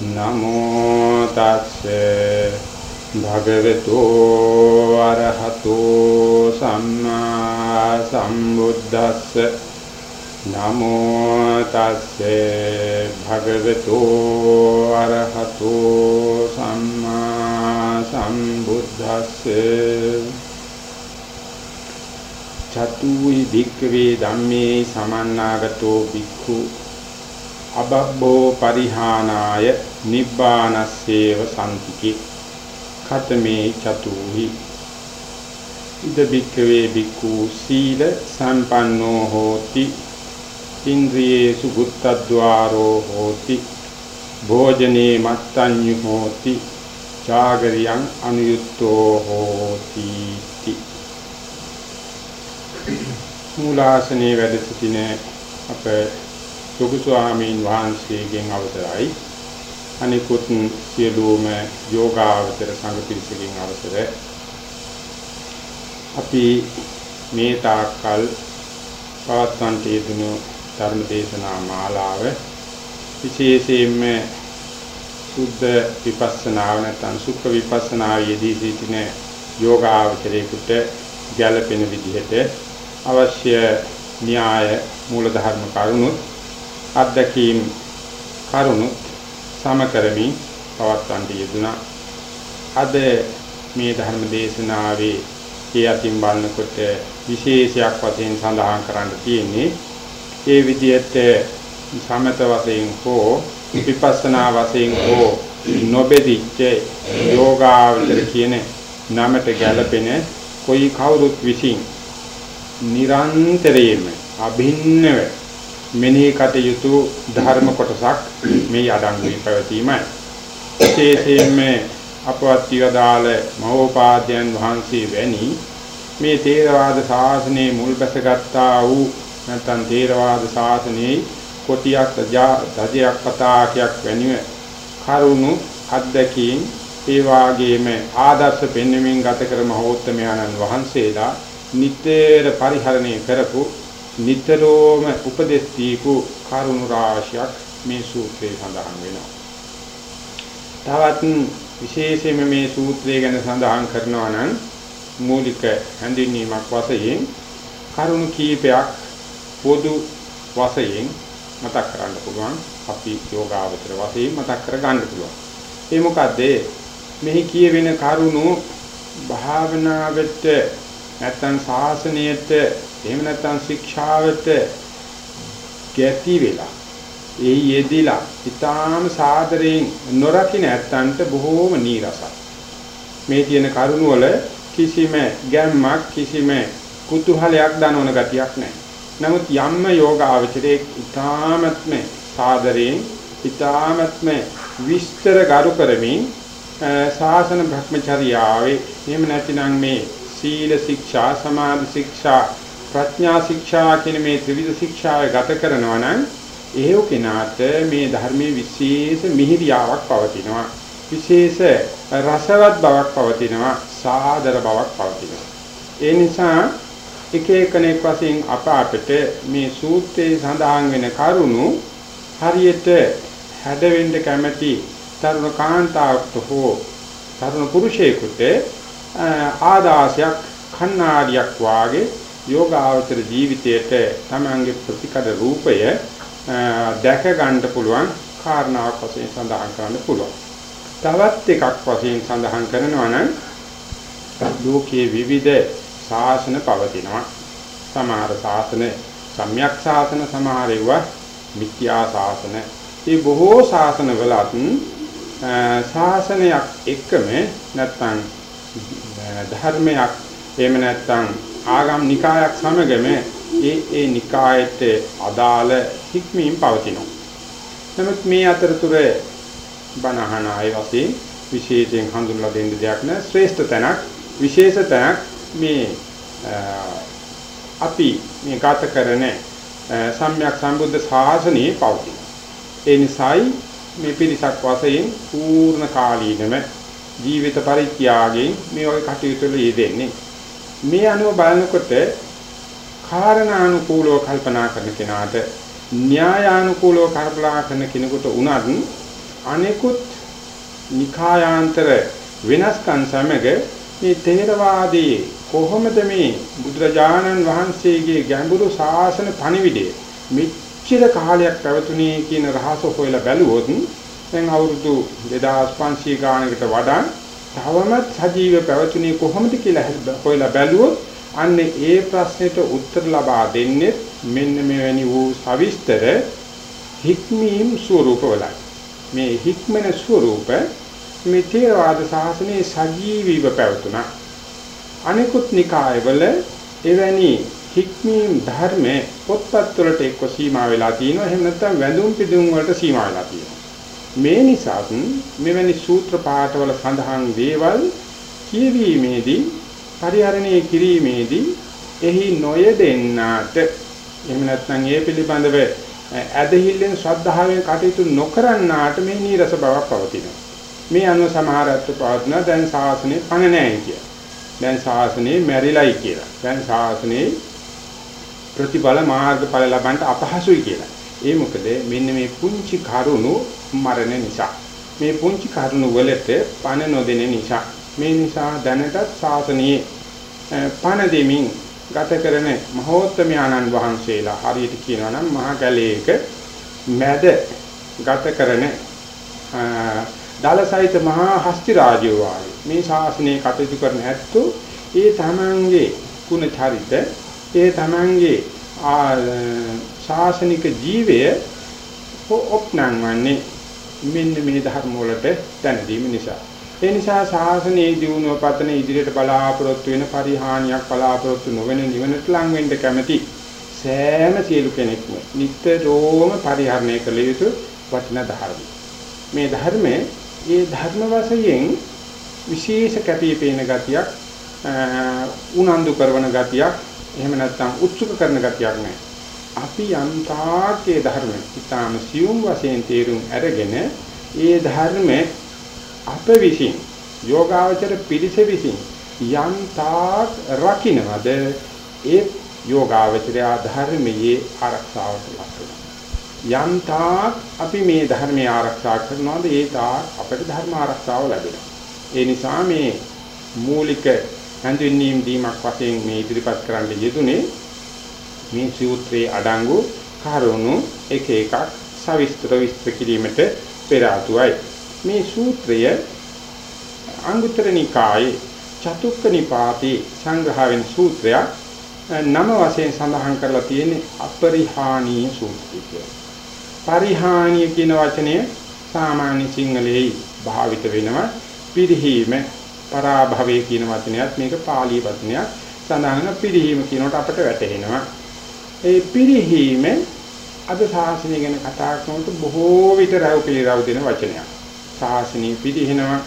නමෝ තස්සේ භගවතු අරහතෝ සම්මා සම්බුද්දස්ස නමෝ තස්සේ භගවතු අරහතෝ සම්මා සම්බුද්දස්සේ චතුයි භික්ඛවේ ධම්මේ සමන්නාගතෝ භික්ඛු අබබ්බෝ පරිහානාය නිබ්බානස්සේව සම්තිකේ ඛතමේ චතුහි. ඉද බික්කවේ බික්ඛු සීල සම්පන්නෝ හෝති. ඉන්ද්‍රියේසු බුත්තද්වාරෝ හෝති. භෝජනේ මත්තඤ්ඤු හෝති. චාගරියං අනුයුක්තෝ හෝති මූලාසනේ වැඩ සිටින අපේ ලොකු ස්වාමීන් වහන්සේගෙන් අවසරයි. අනිකුත් සියලුම යෝගාවචර සංඝ පිරිසකින් අවසර. අපි මේ තාක්කල් පවත්වන්ට යෙදුණු ධර්ම දේශනා මාලාව විශේෂයෙන්ම සුද්ධ විපස්සනාව නැත්නම් සුඛ විපස්සනාව යෙදී සිටින යෝගාවචරයේකට ගැළපෙන විදිහට අවශ්‍ය න්‍යාය මූල ධර්ම කරුණුත් අත්දැකීම් කරුණු සම කරමින් පවත්වන්ට යෙදුනා. අද මේ ධර්ම දේශනාවේ ඒ අතින් බලනකොට විශේෂයක් වශයෙන් සඳහන් කරන්න තියෙන්නේ ඒ විදිහට සමත වශයෙන් හෝ විපස්සනා වශයෙන් හෝ නොබෙදිච්ච යෝගාවචර කියන නමට ගැලපෙන કોઈ කවුරුත් විසින් නිරන්තරයෙන්ම අභින්නව මෙනෙහි කටයුතු ධර්ම කොටසක් මේ අඩංගුයි පැවතීමයි. විශේෂයෙන්ම අපවත් විවදාල මහෝපාද්‍යයන් වහන්සේ වැනි මේ තේරවාද ශාසනයේ මුල් බැසගත්තා වූ නැත්නම් තේරවාද ශාසනයේ කොටියක් දජයක් පතාකයක් වැනිව කරුණු අද්දකීම් ඒ වාගේම ආදර්ශ පෙන්වමින් ගත කර මහෝත්තමයන්න් වහන්සේලා නිතර පරිහරණය කරපු නිතරම උපදෙස් දීපු කරුණු රාශියක් මේ සූත්‍රයේ සඳහන් වෙනවා. තවත් විශේෂයෙන්ම මේ සූත්‍රය ගැන සඳහන් කරනවා නම් මූලික හැඳින්වීමක් වශයෙන් කරුණු කීපයක් පොදු වශයෙන් මතක් කරන්න පුළුවන් අපි යෝගාවචර වශයෙන් මතක් කර ගන්න පුළුවන්. ඒ මොකද මෙහි කියවෙන කරුණු භාවනාවට නැත්තම් ශාසනයට එහෙම නැත්තම් ශික්ෂාවට ගැති වෙලා ඒ යෙදිලා ඊටාම සාදරයෙන් නොරකින්න ඇත්තන්ට බොහෝම නීරසයි. මේ තියෙන කරුණ වල කිසිම ගැම්මක් කිසිම කුතුහලයක් දනවන ගතියක් නැහැ. නමුත් යම්ම යෝග ආචරයේ ඊටාමත්ම සාදරයෙන් ඊටාමත්ම විස්තර ගරු කරමින් ශාසන භ්‍රමචර්යාවේ එහෙම නැතිනම් මේ සීල ශික්ෂා සමාධි ශික්ෂා ප්‍රඥා ශික්ෂා කියන මේ ත්‍රිවිධ ශික්ෂාව ගත කරනවා නම් එහෙව් කෙනාට මේ ධර්මයේ විශේෂ මිහිරියාවක් පවතිනවා. විශේෂ රසවත් බවක් පවතිනවා. සාදර බවක් පවතිනවා. ඒ නිසා එක එකනෙක් වශයෙන් අප අපට මේ සූත්‍රයේ සඳහන් වෙන කරුණු හරියට හැඩවෙන්න කැමැති තරුණ කාන්තාවකට හෝ තරුණ පුරුෂයෙකුට ආදාසයක් කන්නාඩියක් වාගේ යෝගාවචර ජීවිතයට තමන්ගේ ප්‍රතිකඩ රූපය දැක ගන්න පුළුවන් කාරණාවක් වශයෙන් සඳහන් කරන්න පුළුවන්. තවත් එකක් වශයෙන් සඳහන් කරනවා නම් ලෝකයේ විවිධ ශාසන පවතිනවා. සමහර ශාසන සම්‍යක් ශාසන සමහර ඒවා මිත්‍යා ශාසන. මේ බොහෝ ශාසන වලත් ශාසනයක් එකම නැත්නම් ධර්මයක් එහෙම නැත්නම් ආගම් නිකායක් සමගම ඒ ඒ නිකායට අදාළ හික්මීම් පවතිනවා. නමුත් මේ අතරතුර බණහන අය වශයෙන් විශේෂයෙන් හඳුන්වලා දෙන්න දෙයක් නෑ ශ්‍රේෂ්ඨ තැනක් විශේෂ තැනක් මේ අපි මේ ගත කරන සම්්‍යක් සම්බුද්ධ ශාසනයේ පවතින. ඒ නිසායි මේ පිරිසක් වශයෙන් පූර්ණ කාලීනම ජීවිත පරිත්‍යාගයෙන් මේ වගේ කටයුතු වල යෙදෙන්නේ. මේ අනුව බලනකොට කාරණානුකූලව කල්පනා කරන කෙනාට න්‍යායානුකූලව කල්පනා කරන කෙනෙකුට උනත් අනෙකුත් නිකායාන්තර වෙනස්කම් සමග මේ තේරවාදී කොහොමද මේ බුදුරජාණන් වහන්සේගේ ගැඹුරු ශාසන පණිවිඩය මෙච්චර කාලයක් පැවතුනේ කියන රහස හොයලා බැලුවොත් දැන් අවුරුදු 2500 ගානකට වඩා තවමත් සජීව පැවතුනේ කොහොමද කියලා හොයලා බැලුවොත් අන්න ඒ ප්‍රශ්නෙට උත්තර ලබා දෙන්නේ මෙන්න මෙවැනි වූ සවිස්තර හික්මීම් ස්වරූපවලයි. මේ හික්මන ස්වරූප මේ තේරවාද ශාසනයේ සජීවීව පැවතුණා. අනිකුත් නිකායවල එවැනි හික්මීම් ධර්ම පොත්පත් වලට එක්ක සීමා වෙලා තියෙනවා. එහෙම නැත්නම් වැඳුම් පිදුම් වලට සීමා වෙලා තියෙනවා. මේ නිසාත් මෙවැනි සූත්‍ර පාඨවල සඳහන් දේවල් කියවීමේදී පරිහරණය කිරීමේදී එහි නොයෙදෙන්නාට එහෙම නැත්නම් ඒ පිළිබඳව ඇදහිල්ලෙන් ශ්‍රද්ධාවෙන් කටයුතු නොකරන්නාට මේ නීරස බවක් පවතිනවා. මේ අනුව සමහරත්ව පවත්න දැන් ශාසනේ පණ නැහැ කිය. දැන් ශාසනේ මැරිලයි කියලා. දැන් ශාසනේ ප්‍රතිඵල මාර්ගඵල ලබන්න අපහසුයි කියලා. ඒ මොකද මෙන්න මේ පුංචි කරුණු මරණ නිසා. මේ පුංචි කරුණු වලට පණ නොදෙන නිසා. මේ නිසා දැනටත් ශාසනයේ පණ දෙමින් ගත කරන මහෝත්තමයන්න් වහන්සේලා හරියට කියනවා නම් මහා කැලේක මැද ගත කරන දලසහිත මහා හස්ති රාජයෝ වාගේ මේ ශාසනයේ කටයුතු කරන ඇත්තෝ ඒ තමන්ගේ ගුණ චරිත ඒ තමන්ගේ ශාසනික ජීවය ඔප්නංවන්නේ මෙන්න මේ ධර්ම වලට දැනදීම නිසා. ඒ නිසා ශාසනයේ දියුණුව පතන ඉදිරියට බලාපොරොත්තු වෙන පරිහානියක් බලාපොරොත්තු නොවන නිවනට ලං වෙන්න කැමැති සෑම සියලු කෙනෙක්ම නිතරම පරිහරණය කළ යුතු වටිනා ධර්ම. මේ ධර්මයේ ඒ ධර්ම වශයෙන් විශේෂ කැපිපේන ගතියක් උනන්දු කරන ගතියක් එහෙම නැත්නම් උත්සුක කරන ගතියක් නැහැ. අපි යන්තාකේ ධර්ම ඊටාම සියුම් වශයෙන් තේරුම් අරගෙන ඒ ධර්ම අප විසින් යෝගාවචර පිළිස විසින් යන්තාක් රකින්නවද ඒ යෝගාවචරය ධර්මයේ ආරක්ෂාවට ලක් යන්තාක් අපි මේ ධර්මයේ ආරක්ෂා කරනවාද? ඒ තාක් අපට ධර්ම ආරක්ෂාව ලැබෙනවා. ඒ නිසා මේ මූලික හඳුන්වීම් දීමක් වශයෙන් මේ ඉදිරිපත් කරන්න යෙදුනේ මේ සූත්‍රයේ අඩංගු කරුණු එක එකක් සවිස්තර විස්තර කිරීමට පෙර ආතුයි. මේ සූත්‍රය අංගුත්තර නිකායේ චතුක්ක නිපාතේ සංග්‍රහ වෙන සූත්‍රයක් නම වශයෙන් සඳහන් කරලා තියෙන්නේ අපරිහානීය සූත්‍රය කියලා. පරිහානීය කියන වචනය සාමාන්‍ය සිංහලයේ භාවිත වෙනවා පිරිහීම පරාභවය කියන වචනයත් මේක පාලි වචනයක් සඳහන් පිරිහීම කියනකොට අපට වැටහෙනවා ඒ පිරිහීම අද ශාසනය ගැන කතා කරනකොට බොහෝ විට රැව් පිළිරව් දෙන වචනයක්. ශාසනය පිරිහෙනවා,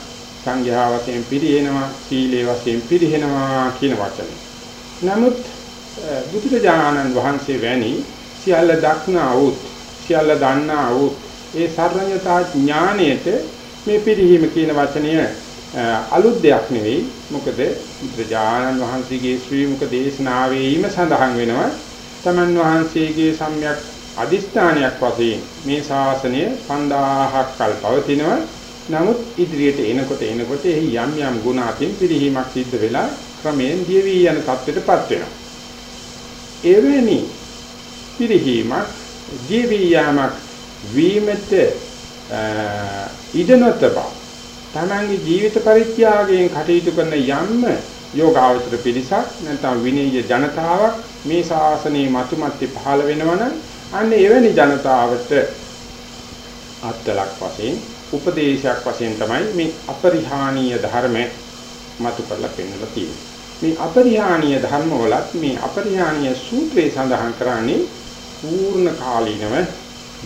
සංඝයා වශයෙන් පිරිහෙනවා, සීලේ වශයෙන් පිරිහෙනවා කියන වචනේ. නමුත් බුදුරජාණන් වහන්සේ වැනි සියල්ල දක්නා වූ, සියල්ල දන්නා වූ ඒ සර්වඥතා ඥාණයට මේ පිරිහීම කියන වචනය අලුත් දෙයක් නෙවෙයි. මොකද බුදුරජාණන් වහන්සේගේ ශ්‍රී මුක දේශනාවේම සඳහන් වෙනවා තමන් වහන්සේගේ සම්‍යක් අදිස්ථානයක් වශයෙන් මේ ශාසනය 5000ක් කල් පවතිනවා. නමුත් ඉදිරියට එනකොට එනකොට එහි යම් යම් ගුණ අතින් පිරිහීමක් සිද්ධ වෙලා ක්‍රමයෙන් දියවි යන තත්ත්වයටපත් වෙනවා. එවැනි පිරිහීමක් දියවි යාමක් වීමට ඉදනතබ තමන්ගේ ජීවිත පරිත්‍යාගයෙන් කටයුතු කරන යම්ම යෝගාවචර පිරිසක් නැත්නම් විනීය ජනතාවක් මේ ශාසනයේ මතුමැත්තේ පහළ වෙනවනම් අන්න එවැනි ජනතාවට අත්ලක් වශයෙන් උපදේශයක් වශයෙන් තමයි මේ අපරිහානීය ධර්ම මතු කරලා පෙන්වලා තියෙන්නේ. මේ අපරිහානීය ධර්ම වලත් මේ අපරිහානීය සූත්‍රයේ සඳහන් කරන්නේ පූර්ණ කාලීනව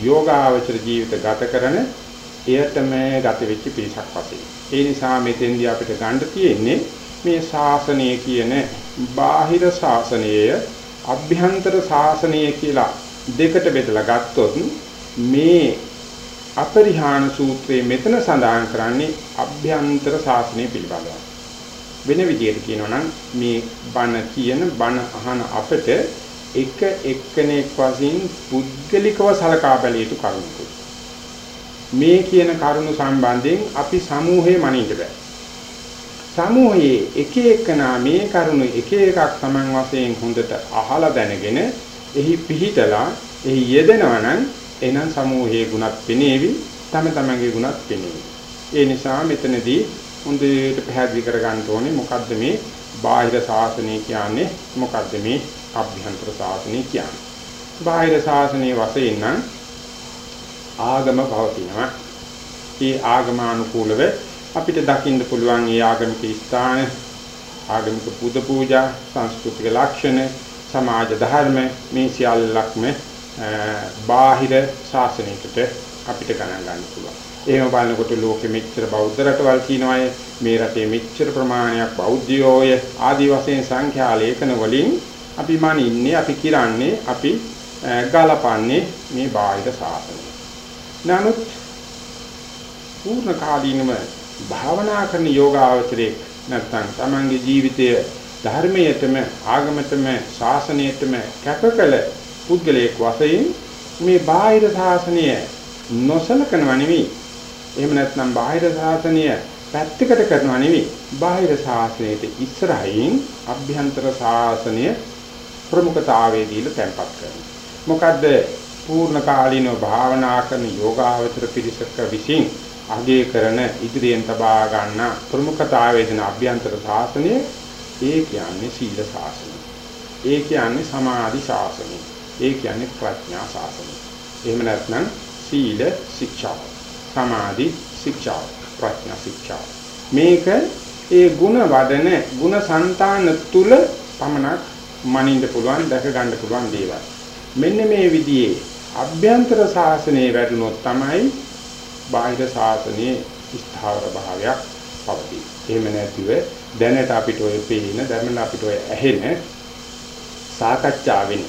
යෝගාවචර ජීවිත ගත කරන එයටම ගත වෙච්ච පිරිසක් වශයෙන්. ඒ නිසා මෙතෙන්දී අපිට ගන්න තියෙන්නේ මේ ශාසනය කියන බාහිර ශාසනයය අභ්‍යන්තර ශාසනය කියලා දෙකට බෙදලා ගත්තොත් මේ අපරිහාන සූත්‍රයේ මෙතන සඳහන් කරන්නේ අභ්‍යන්තර ශාසනය පිළිබඳව. වෙන විදිහට කියනවා නම් මේ බණ කියන බණ අහන අපට එක එක්කෙනෙක් වශයෙන් පුද්ගලිකව සලකා බැලිය යුතු කරුණු. මේ කියන කරුණු සම්බන්ධයෙන් අපි සමූහයේ මනින්න බෑ. සමූහයේ එක එකනා මේ කරුණු එක එකක් Taman වශයෙන් හොඳට අහලා දැනගෙන එහි පිහිටලා එහි යෙදෙනවා නම් එනම් සමූහයේ ගුණත් පෙනේවි තම තමන්ගේ ගුණත් පෙනේවි. ඒ නිසා මෙතනදී හොඳට පැහැදිලි කරගන්න ඕනේ මොකද්ද මේ බාහිර ශාසනය කියන්නේ මොකද්ද මේ අභ්‍යන්තර ශාසනය කියන්නේ. බාහිර ශාසනයේ වශයෙන් නම් ආගම පවතිනවා. ඒ ආගමානුකූලව අපිට දකින්න පුළුවන් ඒ ආගමික ස්ථාන ආගමික පුද පූජා සංස්කෘතික ලක්ෂණ සමාජ ධර්ම මේ සියල්ලක්ම බාහිර ශාසනයකට අපිට ගණන් ගන්න පුළුවන්. එහෙම බලනකොට ලෝකෙ මෙච්චර බෞද්ධ රටවල් තියෙනවාය මේ රටේ මෙච්චර ප්‍රමාණයක් බෞද්ධයෝය ආදි වශයෙන් සංඛ්‍යා ලේඛන වලින් අපි මනින්නේ අපි කිරන්නේ අපි ගලපන්නේ මේ බාහිර ශාසනය. නමුත් පූර්ණ කාලීනව භාවනා කරන යෝගාවචරයේ නැත්නම් තමන්ගේ ජීවිතය ධර්මයටම ආගමටම ශාසනයටම කැපකල පුද්ගලයෙක් වශයෙන් මේ බාහිර ශාසනය නොසලකනවා නෙවෙයි එහෙම නැත්නම් බාහිර ශාසනය පැත්තකට කරනවා නෙවෙයි. බාහිර ශාසනයට ඉස්සරහින් අභ්‍යන්තර ශාසනය ප්‍රමුඛතාවයේ දීලා තැන්පත් කරනවා. මොකද්ද පූර්ණ කාලීනව භාවනා කරන යෝගාවචර පිරිසක විසින් අගය කරන ඉදිරියෙන් තබා ගන්න ප්‍රමුඛතාවය දෙන අභ්‍යන්තර සාසනය ඒ කියන්නේ සීල සාසනය. ඒ කියන්නේ සමාධි සාසනය. ඒ කියන්නේ ප්‍රඥා සාසනය. එහෙම නැත්නම් සීල ශික්ෂාව, සමාධි ශික්ෂාව, ප්‍රඥා ශික්ෂාව. මේක ඒ ಗುಣ වදන, ಗುಣ సంతාන තුල පමණක් මනින්න පුළුවන්, දැක ගන්න පුළුවන් දේවල්. මෙන්න මේ විදිහේ අභ්‍යන්තර සාසනයේ වැඩනොත් තමයි බාහිර ශාසනයේ ස්ථාවර භාවයක් පවතී. එහෙම නැතිව දැනට අපිට ඔය පේන ධර්මන අපිට ඔය ඇහෙන සාකච්ඡාවෙන්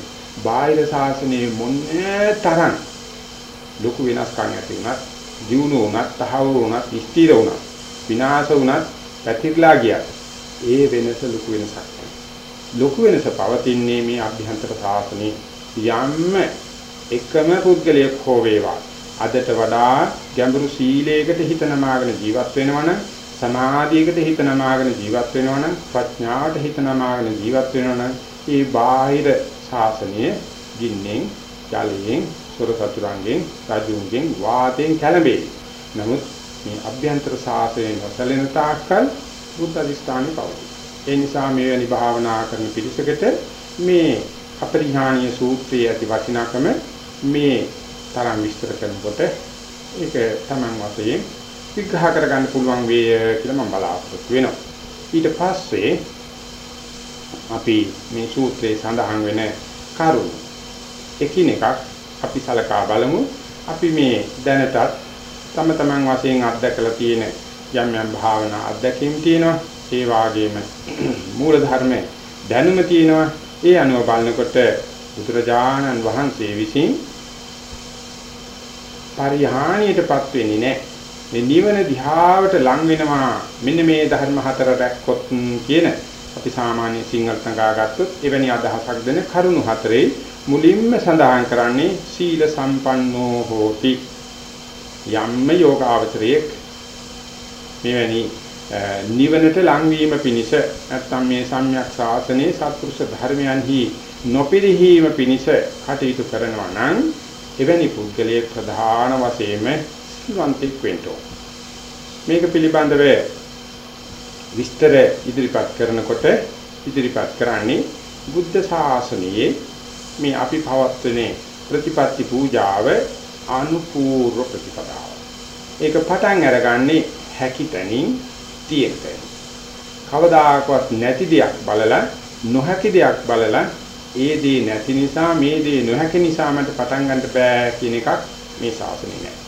බාහිර ශාසනයේ මොන්නේ තරම් ලොකු වෙනස්කම් ඇති වුණත් දියුණු වුණත්, තහවුරු වුණත්, ස්ථිර වුණත්, විනාශ වුණත්, පැතිරලා ගියත් ඒ වෙනස ලොකු වෙනසක් ලොකු වෙනස පවතින්නේ මේ අභ්‍යන්තර සාසනේ යම් එකම පුද්ගලයෙක් හෝ වේවා අදට වඩා ගැඹුරු සීලයකට හිත නමාගෙන ජීවත් වෙනවනම් සමාධියකට හිත නමාගෙන ජීවත් වෙනවනම් ප්‍රඥාවට හිත නමාගෙන ජීවත් වෙනවනම් මේ බාහිර ශාසනය ගින්නෙන් ජලයෙන් සොර සතුරන්ගෙන් රජුන්ගෙන් වාතයෙන් කැළඹේ. නමුත් මේ අභ්‍යන්තර සාසයෙන් නොසැලෙන තාක්කල් බුද්ධ අධිෂ්ඨානෙ පවතී. ඒ නිසා මේ වැනි භාවනා කරන පිරිසකට මේ අපරිහානීය සූත්‍රයේ ඇති වටිනාකම මේ තරම් විස්තර කරනකොට ඒක Taman වශයෙන් විග්‍රහ කරගන්න පුළුවන් වේ කියලා මම බලාපොරොත්තු වෙනවා. ඊට පස්සේ අපි මේ සූත්‍රයේ සඳහන් වෙන කරුණු. එකිනෙකක් අපි සලකා බලමු. අපි මේ දැනටත් තම තමන් වශයෙන් අත්දැකලා තියෙන යම් යම් භාවනා අත්දැකීම් තියෙනවා. ඒ වාගේම මූල ධර්ම දැනුම තියෙනවා. ඒ අනුව බලනකොට බුදුරජාණන් වහන්සේ විසින් පරිහානියටපත් වෙන්නේ නැහැ. මේ නිවන දිහාවට ලං වෙනවා. මෙන්න මේ ධර්ම හතර රැක්කොත් කියන අපි සාමාන්‍ය සිංහල සංගා ගත්තොත් එවැනි අදහසක් දෙන කරුණු හතරේ මුලින්ම සඳහන් කරන්නේ සීල සම්පන්නෝ හෝති. යම්ම යෝගාවචරයේ මෙවැනි නිවනට ලංවීම පිණිස නැත්නම් මේ සම්‍යක් ශාසනයේ සත්පුරුෂ ධර්මයන්හි නොපිරිහීම පිණිස කටයුතු කරනවා නම් එවැනි පුද්ගලයෙක් ප්‍රධාන වශයෙන්ම සිල්වන්තෙක් වෙන්න මේක පිළිබඳව විස්තර ඉදිරිපත් කරනකොට ඉදිරිපත් කරන්නේ බුද්ධ ශාසනයේ මේ අපි පවත්වනේ ප්‍රතිපත්ති පූජාව අනුපූර්ව ප්‍රතිපදාව. ඒක පටන් අරගන්නේ හැකිතනින් තියෙන්න. කවදාකවත් නැති දෙයක් බලලා නොහැකි දෙයක් බලලා ඒ දේ නැති නිසා මේ දේ නොහැකි නිසා මට පටන් ගන්න බෑ කියන එකක් මේ ශාසනයේ නෑ.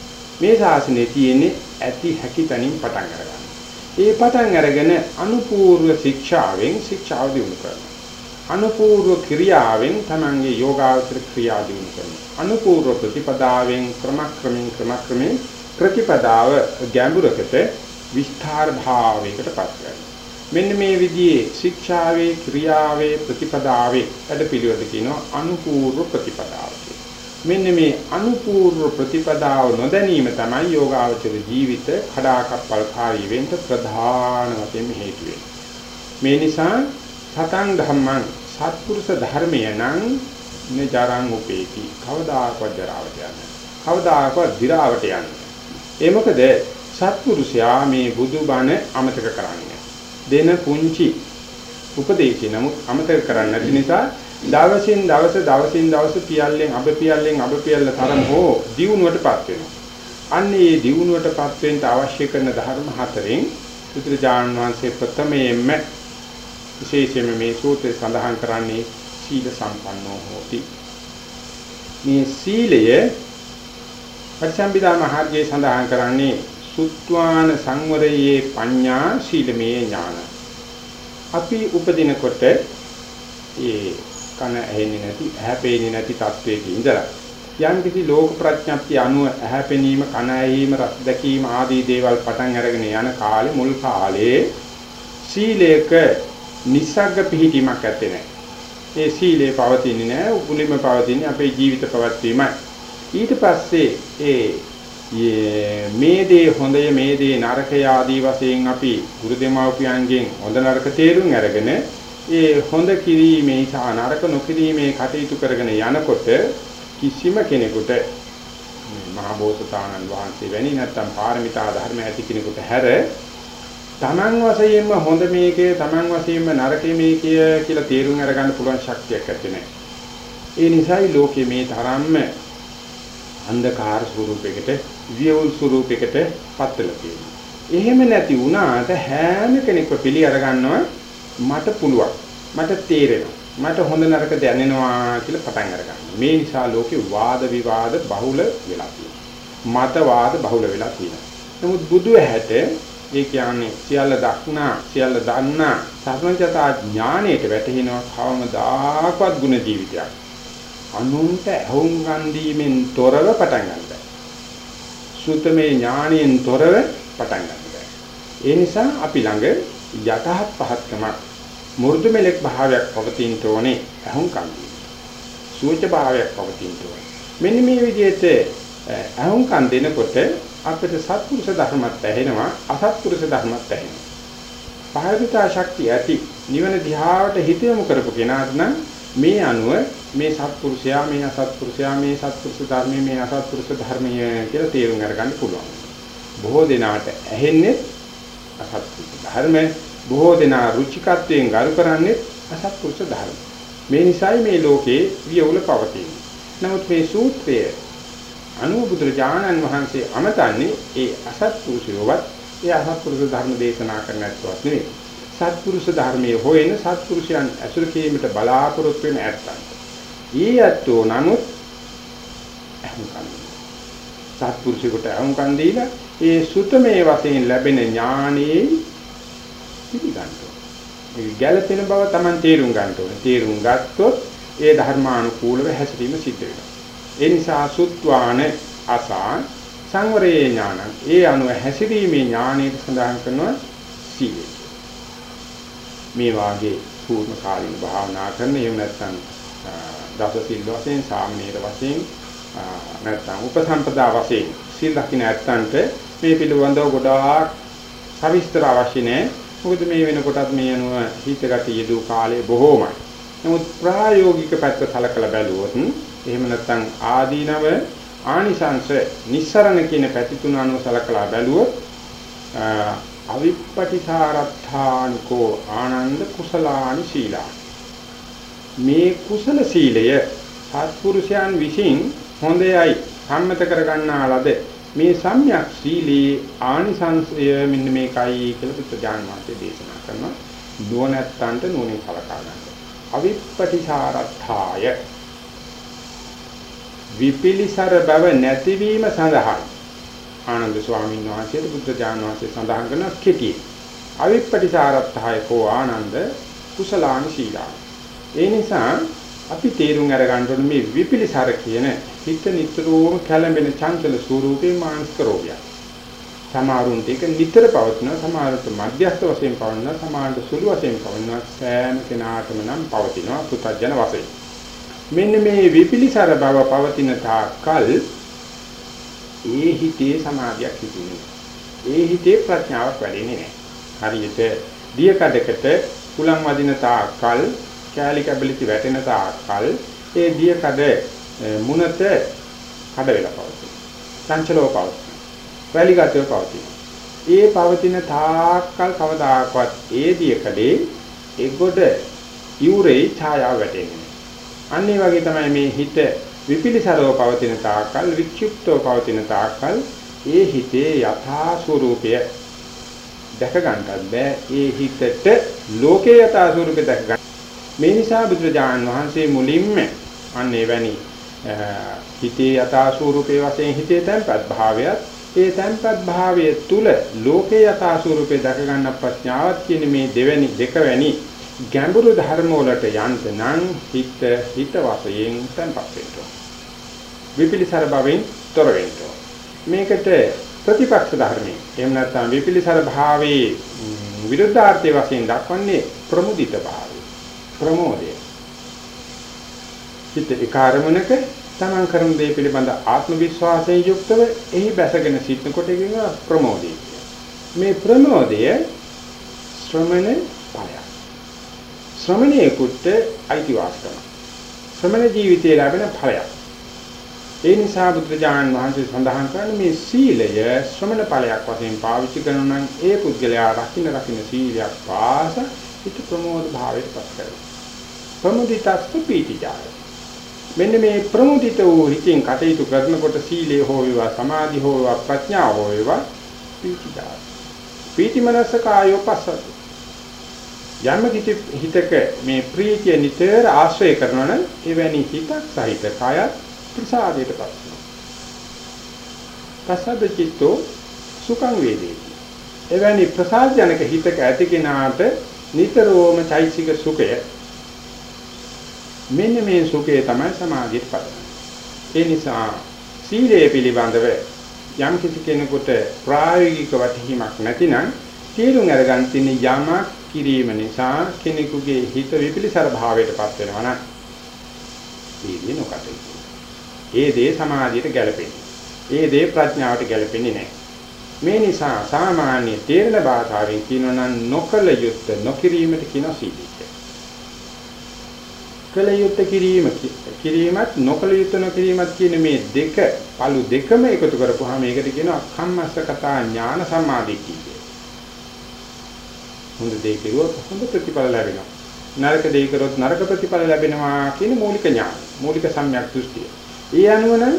මේ ශාසනයේ තියෙන්නේ ඇති හැකි තනින් පටන් අරගන්න. ඒ පටන් අරගෙන අනුපූර්ව ශික්ෂාවෙන් ශික්ෂාව දිනු කරනවා. අනුපූර්ව ක්‍රියාවෙන් තමන්ගේ යෝගාචර ක්‍රියා දිනු කරනවා. අනුපූර්ව ප්‍රතිපදාවෙන් ක්‍රමක්‍රමයෙන් ක්‍රමක්‍රමයෙන් ප්‍රතිපදාව ගැඹුරකට විස්තර භාවයකට පත් කරනවා. මෙන්න මේ විදිහේ ශික්ෂාවේ ක්‍රියාවේ ප්‍රතිපදාවේ වැඩ පිළිවෙල කියනවා අනුපූර්ව ප්‍රතිපදාව මෙන්න මේ අනුපූර්ව ප්‍රතිපදාව නොදැනීම තමයි යෝගාවචර ජීවිත කඩාකප්පල්කාරී වෙන්න ප්‍රධාන වශයෙන් හේතු මේ නිසා සතං ධම්මං සත්පුරුෂ ධර්මය නම් නජරං උපේති. කවදාකවත් ජරාවට යන්නේ කවදාකවත් දි รา වට යන්නේ ඒ මොකද සත්පුරුෂයා මේ බුදුබණ අමතක කරන්නේ දෙන පුංචි උපදේශي නමුත් අමතක කරන්නේ නැති නිසා දවසින් දවස දවසින් දවස පියල්ලෙන් අබ පියල්ලෙන් අබ පියල්ල තරම් හෝ දියුණුවටපත් වෙනවා. අන්න ඒ දියුණුවටපත් වෙන්න අවශ්‍ය කරන ධර්ම හතරෙන් බුදුරජාණන් වහන්සේ ප්‍රථමයෙන්ම විශේෂයෙන්ම මේ සූත්‍රය සඳහන් කරන්නේ සීල සම්පන්නෝ හෝති. මේ සීලය පරිසම්බිදා මහර්ගයේ සඳහන් කරන්නේ සුත්වාන සංවරයේ පඤ්ඤා සීලමේ ඥාන. අපි උපදිනකොට ඒ කන ඇහෙන්නේ නැති, ඇහැ පේන්නේ නැති තත්වයක ඉඳලා යම් කිසි ලෝක ප්‍රඥප්තිය අනුව ඇහැ පෙනීම, කන ඇහිීම, රස දැකීම ආදී දේවල් පටන් අරගෙන යන කාලේ මුල් කාලේ සීලයක නිසග්ග පිහිටීමක් ඇත්තේ නැහැ. ඒ සීලේ පවතින්නේ නැහැ, උපුලිම පවතින්නේ අපේ ජීවිත පවත්වීමයි. ඊට පස්සේ ඒ මේ දේ හොඳය මේ දේ නරකය ආදී වශයෙන් අපි ගුරු දෙමව්පියන්ගෙන් හොඳ නරක තේරුම් අරගෙන ඒ හොඳ කිරීමේ සහ නරක නොකිරීමේ කටයුතු කරගෙන යනකොට කිසිම කෙනෙකුට මහා බෝසතාණන් වහන්සේ වැනි නැත්තම් පාරමිතා ධර්ම ඇති කෙනෙකුට හැර තමන් වශයෙන්ම හොඳ මේකේ තමන් වශයෙන්ම නරකේ මේකය කියලා තේරුම් අරගන්න පුළුවන් ශක්තියක් ඇත්තේ නැහැ. ඒ නිසායි ලෝකයේ මේ තරම්ම අන්ධකාර ස්වරූපයකට වියවුල් ස්වරූපයකට පත් වෙලා තියෙනවා. එහෙම නැති වුණාට හැම කෙනෙක්ම පිළි අරගන්නවා මට පුළුවන්. මට තේරෙනවා. මට හොඳ නරක දැනෙනවා කියලා පටන් අරගන්නවා. මේ නිසා ලෝකේ වාද විවාද බහුල වෙලා තියෙනවා. මතවාද බහුල වෙලා තියෙනවා. නමුත් බුදු ඇහැට ඒ කියන්නේ සියල්ල දක්නා සියල්ල දන්නා සර්වඥතා ඥාණයට වැටෙනවා කවමදාකවත් ගුණ ජීවිතයක්. අනුන්ට ඇහුම් ගන් දීමෙන් තොරව පටන් ගන්නවා. සුතමේ ඥාණයෙන් තොරව පටන් ගන්නවා. ඒ නිසා අපි ළඟ යටහත් පහත්කමක් මු르දු මෙලෙක් භාවයක් පවතින තෝනේ අහුම් කන්දි. සූච භාවයක් පවතින තෝනේ. මෙන්න මේ විදිහට අහුම් කන් දෙනකොට අපිට සත්පුරුෂ ධර්මත් ඇහෙනවා අසත්පුරුෂ ධර්මත් ඇහෙනවා. භාවිතා ශක්තිය ඇති නිවන දිහාවට හිත යොමු කරපු කෙනාට නම් මේ අනුව මේ සත්පුරුෂයා මේ අසත්පුරුෂයා මේ සත්පුරුෂ ධර්මයේ මේ අසත්පුරුෂ ධර්මයේ කියලා තේරුම් අරගන්න පුළුවන්. බොහෝ දෙනාට ඇහෙන්නේ අසත්පුරුෂ ධර්මයේ බොහෝ දෙනා රුචිකත්වයෙන් ගරු කරන්නේ අසත්පුරුෂ ධර්ම. මේ නිසායි මේ ලෝකේ වියවුල පවතින්නේ. නමුත් මේ සූත්‍රය අනුව බුදුරජාණන් වහන්සේ අමතන්නේ ඒ අසත්පුරුෂයවත් ඒ අසත්පුරුෂ ධර්ම දේශනා කරන්නටවත් නෙවෙයි. සත්පුරුෂ ධර්මයේ හොයන සත්පුරුෂයන් ඇසුරු කිරීමට බලාපොරොත්තු වෙන ඇත්තන්. ඊ ඇත්තෝ නමුත් අහංකම්. සත්පුරුෂයෙකුට අහංකම් දීලා ඒ සුතමේ වශයෙන් ලැබෙන ඥානයේ පිළිගන්න ඕනේ. ගැළපෙන බව Taman තේරුම් ගන්න ඕනේ. තේරුම් ගත්තොත් ඒ ධර්මානුකූලව හැසිරීම සිද්ධ වෙනවා. ඒ නිසා සුත්වාන අසා සංවරේ ඥාන ඒ අනුව හැසිරීමේ ඥානයට සඳහන් කරනවා සීලය. මේ වාගේ පූර්ණ කාලීන භාවනා කරන එහෙම නැත්නම් දස සිල් වශයෙන් සාමනීර වශයෙන් නැත්නම් උපසම්පදා වශයෙන් සීල් දකින්න ඇත්තන්ට මේ පිළිබඳව ගොඩාක් සවිස්තර අවශ්‍ය නැහැ. මොකද මේ වෙනකොටත් මේ අනුව හිතගත යෙදූ කාලය බොහෝමයි. නමුත් ප්‍රායෝගික පැත්ත සලකලා බැලුවොත් එහෙම නැත්නම් ආදීනව ආනිසංශ නිස්සරණ කියන පැති තුන අනුව සලකලා බැලුවොත් අවිපටිසාරත්ථානිකෝ ආනන්ද කුසලානි සීලා. මේ කුසල සීලය සත්පුරුෂයන් විසින් හොඳයයි සම්මත කරගන්නා ලද මේ සම්‍යක් සීලේ ආනිසංසය මෙන්න මේකයි කියලා පුත්‍රජාන මාතේ දේශනා කරනවා. නුවණැත්තන්ට නුවණින් කලකා ගන්න. අවිපටිසාරත්ථාය විපිලිසර බව නැතිවීම සඳහා ආනන්ද ස්වාමීන් වහන්සේට පුත්‍රජාන වහන්සේ සඳහන් කරන කෙටි අවිපටිසාරත්ථාය කෝ ආනන්ද කුසලානි සීලා. ඒ නිසා අපි තේරුම් අරගන්න ඕනේ මේ විපිලිසර කියන හිත නිතරම කැළඹෙන චංචල ස්වරූපේ මානසික රෝගයක්. සමහරුන්ට ඒක නිතර පවතින සමහරට මධ්‍යස්ථ වශයෙන් පවතින සමහරට සුළු වශයෙන් පවතින සෑම කෙනාටම නම් පවතිනවා පුතඥ වශයෙන්. මෙන්න මේ විපිලිසර බව පවතින තාක්කල් ඒ හිතේ සමාධියක් හිතෙන්නේ. ඒ හිතේ ප්‍රඥාවක් වැඩෙන්නේ නැහැ. හරියට දිය කඩකට කුලම් වදින තාක්කල් කෑලි කැබලිති වැටෙන තාක්කල් ඒ දිය කඩ මුනත කඩ වෙලා පවතී. චංචලව පවතී. වැලිගතව පවතී. ඒ පවතින තාක්කල් කවදාකවත් ඒ දිය කඩේ එගොඩ යූරේ ඡායාව වැටෙන්නේ. අන්න ඒ වගේ තමයි මේ හිත විපිලිසරව පවතින තාක්කල් වික්ෂිප්තව පවතින තාක්කල් ඒ හිතේ යථා ස්වરૂපය දැක ගන්නත් බෑ. ඒ හිතට ලෝකේ යථා ස්වરૂපය දැක ගන්න මේ නිසා බුදුරජාණන් වහන්සේ මුලින්ම අන්න එවැනි හිතේ යථා ස්වરૂපයේ වශයෙන් හිතේ තැන්පත් භාවයත් ඒ තැන්පත් භාවය තුල ලෝකේ යථා ස්වરૂපේ දැක ගන්න ප්‍රඥාවත් කියන මේ දෙවැනි දෙකවැනි ගැඹුරු ධර්ම වලට යන්න නම් හිත හිත වශයෙන් තැන්පත් වෙන්න විපිලිසර භවෙන් තොර වෙන්න මේකට ප්‍රතිපක්ෂ ධර්මයේ. එහෙම නැත්නම් විපිලිසර භාවයේ විරුද්ධාර්ථයේ වශයෙන් දක්වන්නේ ප්‍රමුදිත භාවය. ප්‍රමෝදය. හිත ඒකාරමණක තමන් කරන දේ පිළිබඳ ආත්ම විශ්වාසයෙන් යුක්තව එහි බැසගෙන සිටනකොට කියන ප්‍රමෝදය. මේ ප්‍රමෝදය ශ්‍රමණ ඵලයක්. ශ්‍රමණයේ කුට අයිතිවාසිකම ශ්‍රමණ ජීවිතයේ ලැබෙන ඵලයක්. ඒ නිසා බුදුරජාණන් වහන්සේ සඳහන් කරන්නේ මේ සීලය ශ්‍රමණ ඵලයක් වශයෙන් පාවිච්චි කරනවා නම් ඒ පුද්ගලයා රකින්න රකින්න සීලයක් පාස හිත ප්‍රමෝද භාවයට පත් කරනවා. ප්‍රමුදිතස්ස පීතිජාය. මෙන්න මේ ප්‍රමුදිත වූ හිතින් කටයුතු කරනකොට සීලය හෝ වේවා සමාධි හෝ වේවා ප්‍රඥා හෝ වේවා පීතිජාය. පීති මනස කායෝ පස්සති. යම් හිතක මේ ප්‍රීතිය නිතර ආශ්‍රය කරනවා නම් එවැනි හිතක් සහිත කායත් ප්‍රසාදයටපත් වෙනවා. පස්සද්ද චිත්තෝ සුඛං වේදේති. එවැනි ප්‍රසාදජනක හිතක ඇති කෙනාට නිතරම චෛසික සුඛය මෙන්න මේ සුඛය තමයි සමාධියට පදනම. ඒ නිසා සීලය පිළිබඳව යම් කිසි කෙනෙකුට ප්‍රායෝගික වටහීමක් නැතිනම් තේරුම් අරගන්න තියෙන යමක් කිරීම නිසා කෙනෙකුගේ හිත විපිලිසර භාවයටපත් වෙනවා නම් ඒ දේ නොකටයුතු ඒ දේ සමාධියට ගැලපෙන්නේ. ඒ දේ ප්‍රඥාවට ගැලපෙන්නේ නැහැ. මේ නිසා සාමාන්‍ය තේරෙන භාෂාවෙන් කියනවා නම් නොකල යුත්ත නොකිරීමට කියන සීලය. කල යුත්ත කිරීම කිරීමත් නොකල යුත්ත නොකිරීමත් කියන මේ දෙක පළු දෙකම එකතු කරපුවාම මේකට කියනවා කම්මස්සකතා ඥාන සම්මාදිට්ඨිය. හොඳ දේ කෙරුවොත් හොඳ ප්‍රතිඵල ලැබෙනවා. නරක දේ කරොත් නරක ප්‍රතිඵල ලැබෙනවා කියන මූලික ඥාන. මූලික සම්‍යක් දෘෂ්ටිය. ඒ අනුව නම්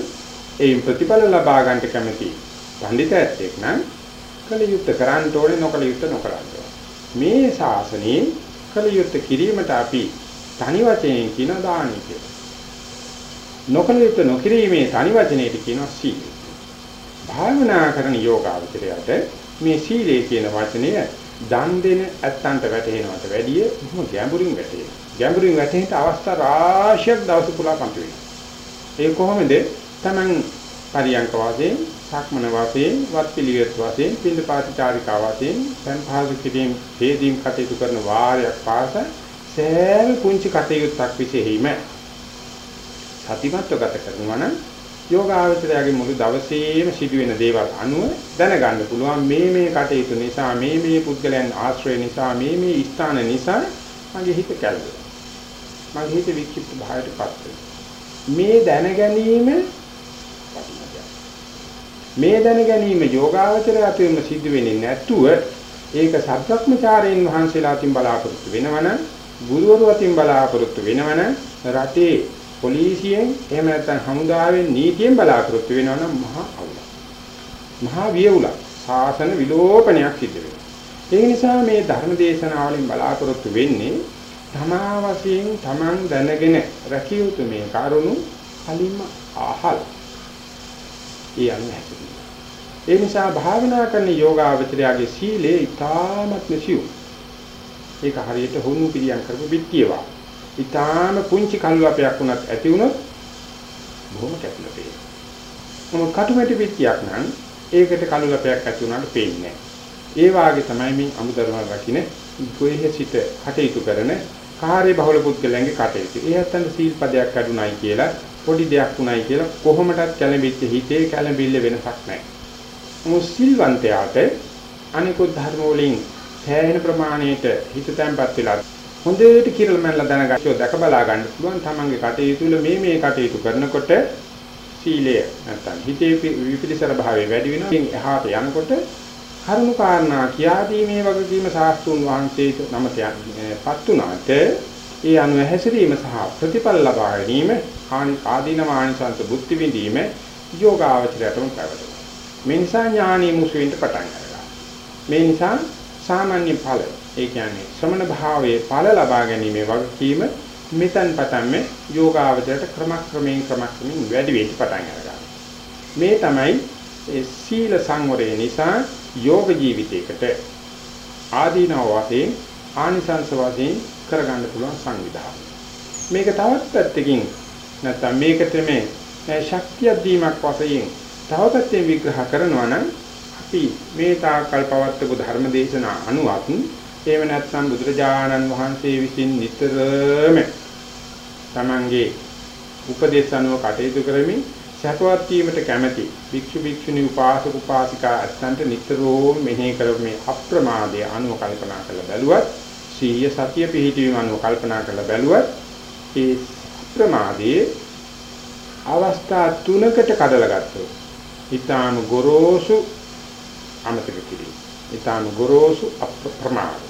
ඒ ප්‍රතිඵල ලබා ගන්නට කැමති පඬිතෙක් නම් කල යුත්තේ කරන්න ඕනේ නොකල යුත්තේ නොකරන්න මේ ශාසනයේ කල යුත්තේ කිරීමට අපි තනි වචනයෙන් කියන දානි කියලා. නොකල යුත්තේ නොකිරීමේ තනි වචනයට කියනවා සීල. භාවනා කරන යෝගාවචරයට මේ සීලය කියන වචනය දන් දෙන ඇත්තන්ට වැටහෙනවට වැඩිය බොහොම ගැඹුරින් වැටහෙනවා. ගැඹුරින් වැටෙන්න අවස්ථා රාශියක් දවස පුරා පන්ති වෙනවා. ඒ කොහොමද? Taman පරියංක වාසයෙන් සක්මන වාසයෙන් වත් පිළිවෙත් වාසයෙන් පින්ද පාතිචාරිකා වාසයෙන් සංභාග කිරීම හේදීම් කටයුතු කරන වාරයක් පාස සෑම පුංචි කටයුත්තක් විශේෂයෙන්ම සතිමත්ව ගත කරනවා නම් යෝගාවචරයාගේ මුළු දවසේම සිදුවෙන දේවල් අනුව දැනගන්න පුළුවන්. මේ මේ කටයුතු නිසා මේ මේ පුද්ගලයන් ආශ්‍රය නිසා මේ මේ ස්ථාන නිසා මගේ හිත කැළඹෙනවා. මගේ හිත වික්ෂිප්ත භාවයටපත් වෙනවා. මේ දැන ගැනීම මේ දැන ගැනීම යෝගාවචරය අතුරම සිද්ධ වෙන්නේ නැතුව ඒක සත්‍යක්මචාරයෙන් වහන්සේලා අතින් බලාපොරොත්තු වෙනවනම් ගුරුවරු අතින් බලාපොරොත්තු වෙනවනම් රටේ පොලිසියෙන් එහෙම නැත්නම් හමුදාවෙන් නීතියෙන් බලාපොරොත්තු වෙනවනම් මහා අවුලක්. මහා වියවුලක්. සාසන විලෝපනයක් සිද්ධ වෙනවා. ඒ නිසා මේ ධර්ම දේශනාවලින් බලාපොරොත්තු වෙන්නේ තමා වශයෙන් Taman දැනගෙන රැකිය යුතු මේ කරුණු කලින්ම අහල්. ඒ අනුහැතියි. ඒ නිසා භාවනා කරන යෝගාවචරයාගේ සීලේ ඊටාමත් මෙසියු. ඒක හරියට හුණු පිළියම් කරපු පිටියවා. ඊටාම පුංචි කල්වපයක් වුණත් ඇති වුණොත් බොහොම කැපිලා පේනවා. මොකද කටුමැටි පිටියක් නම් ඒකට කල්වපයක් ඇති වුණාට පේන්නේ නැහැ. ඒ වාගේ තමයි මේ අමුදරුවන් රකින්න ගොයේ සිට කටයුතු කරන කාර්ය බහුල පුද්ගලයන්ගේ කටයුතු. ඒ හැත්තන් සීල්පදයක් අඩුණයි කියලා පොඩි දෙයක් උණයි කියලා කොහොමදත් කැළඹිච්ච හිතේ කැළඹිල්ල වෙනසක් නැහැ. මොහොත් සිල්වන්තයාට අනිකුත් ධර්ම වලින් සෑහෙන ප්‍රමාණයට හිත තැම්පත් වෙලා හොඳට කිරල මැනලා දැනගත්තොත් දැක බලා ගන්න පුළුවන් තමන්ගේ කටයුතු වල මේ මේ කටයුතු කරනකොට සීලය නැත්තම් හිතේ විපිලිසර භාවය වැඩි වෙනවා. ඉතින් එහාට යනකොට කරුණු කාරණා කියා දීමේ වගකීම සාස්තුන් වහන්සේට නමතයන්පත් උනාට ඒ අනුව හැසිරීම සහ ප්‍රතිඵල ලබා ගැනීම ආදීනම ආනිසංස බුද්ධි විඳීම යෝගාවචරයටම පැවැතුණා. මේ නිසා ඥානීය මුසුවින්ට පටන් ගන්නවා. මේ නිසා සාමාන්‍ය ඵල ඒ කියන්නේ ශ්‍රමණ භාවයේ ඵල ලබා ගැනීමේ වගකීම මෙතෙන් පටන් යෝගාවචරයට ක්‍රමක්‍රමයෙන් ක්‍රමක්‍රමයෙන් වැඩි වෙන්න පටන් ගන්නවා. මේ තමයි ඒ සීල සංවරය නිසා යෝග ජීවිතයකට ආදීනව වශයෙන් ආනිසංස වශයෙන් කරගන්න පුළුවන් සංවිධානය. මේක තවත් පැත්තකින් නැත්නම් මේකට මේ ශක්තිය දීමක් වශයෙන් තව පැත්තෙන් විග්‍රහ කරනවා නම් අපි මේ තාකල් පවත්වපු ධර්ම දේශනා අනුවත් එහෙම නැත්නම් බුදුරජාණන් වහන්සේ විසින් නිතරම තමන්ගේ උපදේශ අනුව කටයුතු කරමින් සත්‍යවත් වීමට කැමැති භික්ෂු භික්ෂුණී උපාසක උපාසිකා අත්‍යන්ත නිතරම මෙහෙය කරමේ අප්‍රමාදයේ අනුව කල්පනා කරලා බැලුවත් සීය සතිය පිහිටීම අනුව කල්පනා කරලා බැලුවත් ඒ ප්‍රමාදයේ අවස්ථා තුනකට කඩලා ගත්තොත් ඊටාම ගොරෝසු අමතක කිරීම. ඊටාම ගොරෝසු අප්‍රමාද.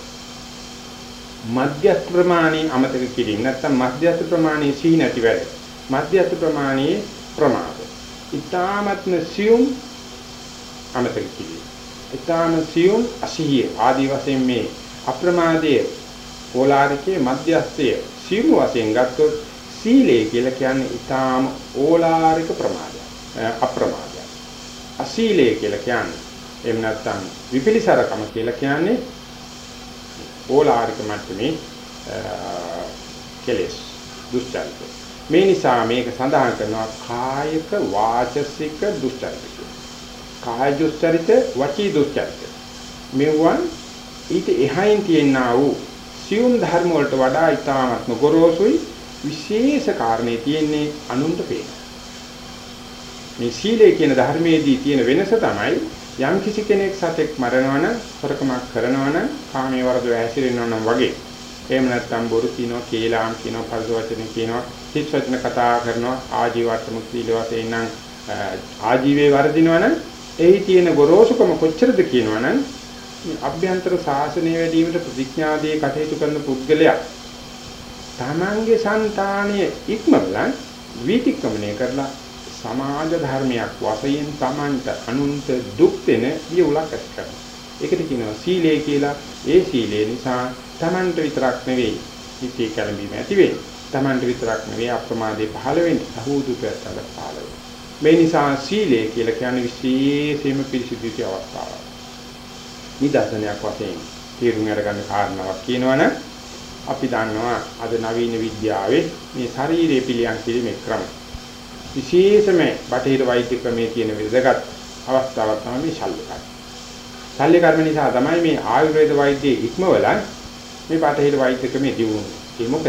මධ්‍යස්ථ ප්‍රමාණී අමතක කිරීම නැත්නම් මධ්‍යස්ථ ප්‍රමාණී සී නැති වැඩ. මධ්‍යස්ථ ප්‍රමාණී ප්‍රමාද. ඊටාමත්ම සියුම් අමතක කිරීම. ඊටාම සියුම් අසීය ආදි වශයෙන් මේ අප්‍රමාදයේ ඕලාරිකයේ මධ්‍යස්ථයේ සියුම් වශයෙන් ගත්තොත් සීලය කියලා කියන්නේ ඊටාම ඕලාරික ප්‍රමාදයක්. අප්‍රමාදයක්. අසීලය කියලා කියන්නේ එහෙම නැත්නම් විපිලිසරකම කියලා කියන්නේ ඕලාරික මට්ටමේ කෙලෙස් දුස්චරිත. මේ නිසා මේක සඳහන් කරනවා කායික වාචසික දුස්චරිත. කාය දුස්චරිත, වචී දුස්චරිත. මෙවන් ඊට එහයින් තියෙනා වූ සියුම් ධර්ම වලට වඩා ඊටාත්ම ගොරෝසුයි විශේෂ කාරණේ තියෙන්නේ අනුන්ට පේන. මේ සීලය කියන ධර්මයේදී තියෙන වෙනස තමයි යම් කිසි කෙනෙක් සතෙක් මරනවා නම් හොරකමක් කරනවා නම් කාමයේ වරද ඇසිරෙනවා නම් වගේ එහෙම නැත්නම් බොරු කියනවා කේලාම් කියනවා පරිස වචන කියනවා හිස් වචන කතා කරනවා ආජීවර්ථ මුක්තිල වශයෙන් නම් ආජීවයේ වර්ධිනවනම් එහි තියෙන ගොරෝසුකම කොච්චරද කියනවනම් අභ්‍යන්තර ශාසනය වැඩිවීමට ප්‍රතිඥාදී කටයුතු කරන පුද්ගලයා තමන්ගේ సంతානිය ඉක්මවලා වීතික්‍රමණය කරලා සමාජ ධර්මයක් වශයෙන් තමන්ට අනුන්ට දුක් දෙන වියුලක් ඇති කරනවා. ඒකට කියනවා සීලය කියලා. ඒ සීලය නිසා තමන්ට විතරක් නෙවෙයි හිතේ කැළඹීම ඇති වෙන්නේ. තමන්ට විතරක් නෙවෙයි අප්‍රමාදේ පහළ වෙන්නේ. අහුදුපයත්තට පහළ වෙන්නේ. මේ නිසා සීලය කියලා කියන්නේ විශේෂයෙන්ම පිරිසිදුති අවස්ථාවක්. නිදර්ශනයක් වශයෙන් තේරුම් අරගන්න කාරණාවක් කියනවනම් අපි දන්නවා අද නවීන විද්‍යාවේ මේ ශරීරයේ පිළියම් කිරීමේ ක්‍රම විශේෂම බටහිර වෛද්‍ය ක්‍රමයේ තියෙන විදගත් අවස්ථාවක් තමයි මේ ශල්‍ය කර්ම. ශල්‍ය කර්ම නිසා තමයි මේ ආයුර්වේද වෛද්‍යයේ ඉක්මවලා මේ බටහිර වෛද්‍ය ක්‍රමයේ දියුණුව. ඒ මොකද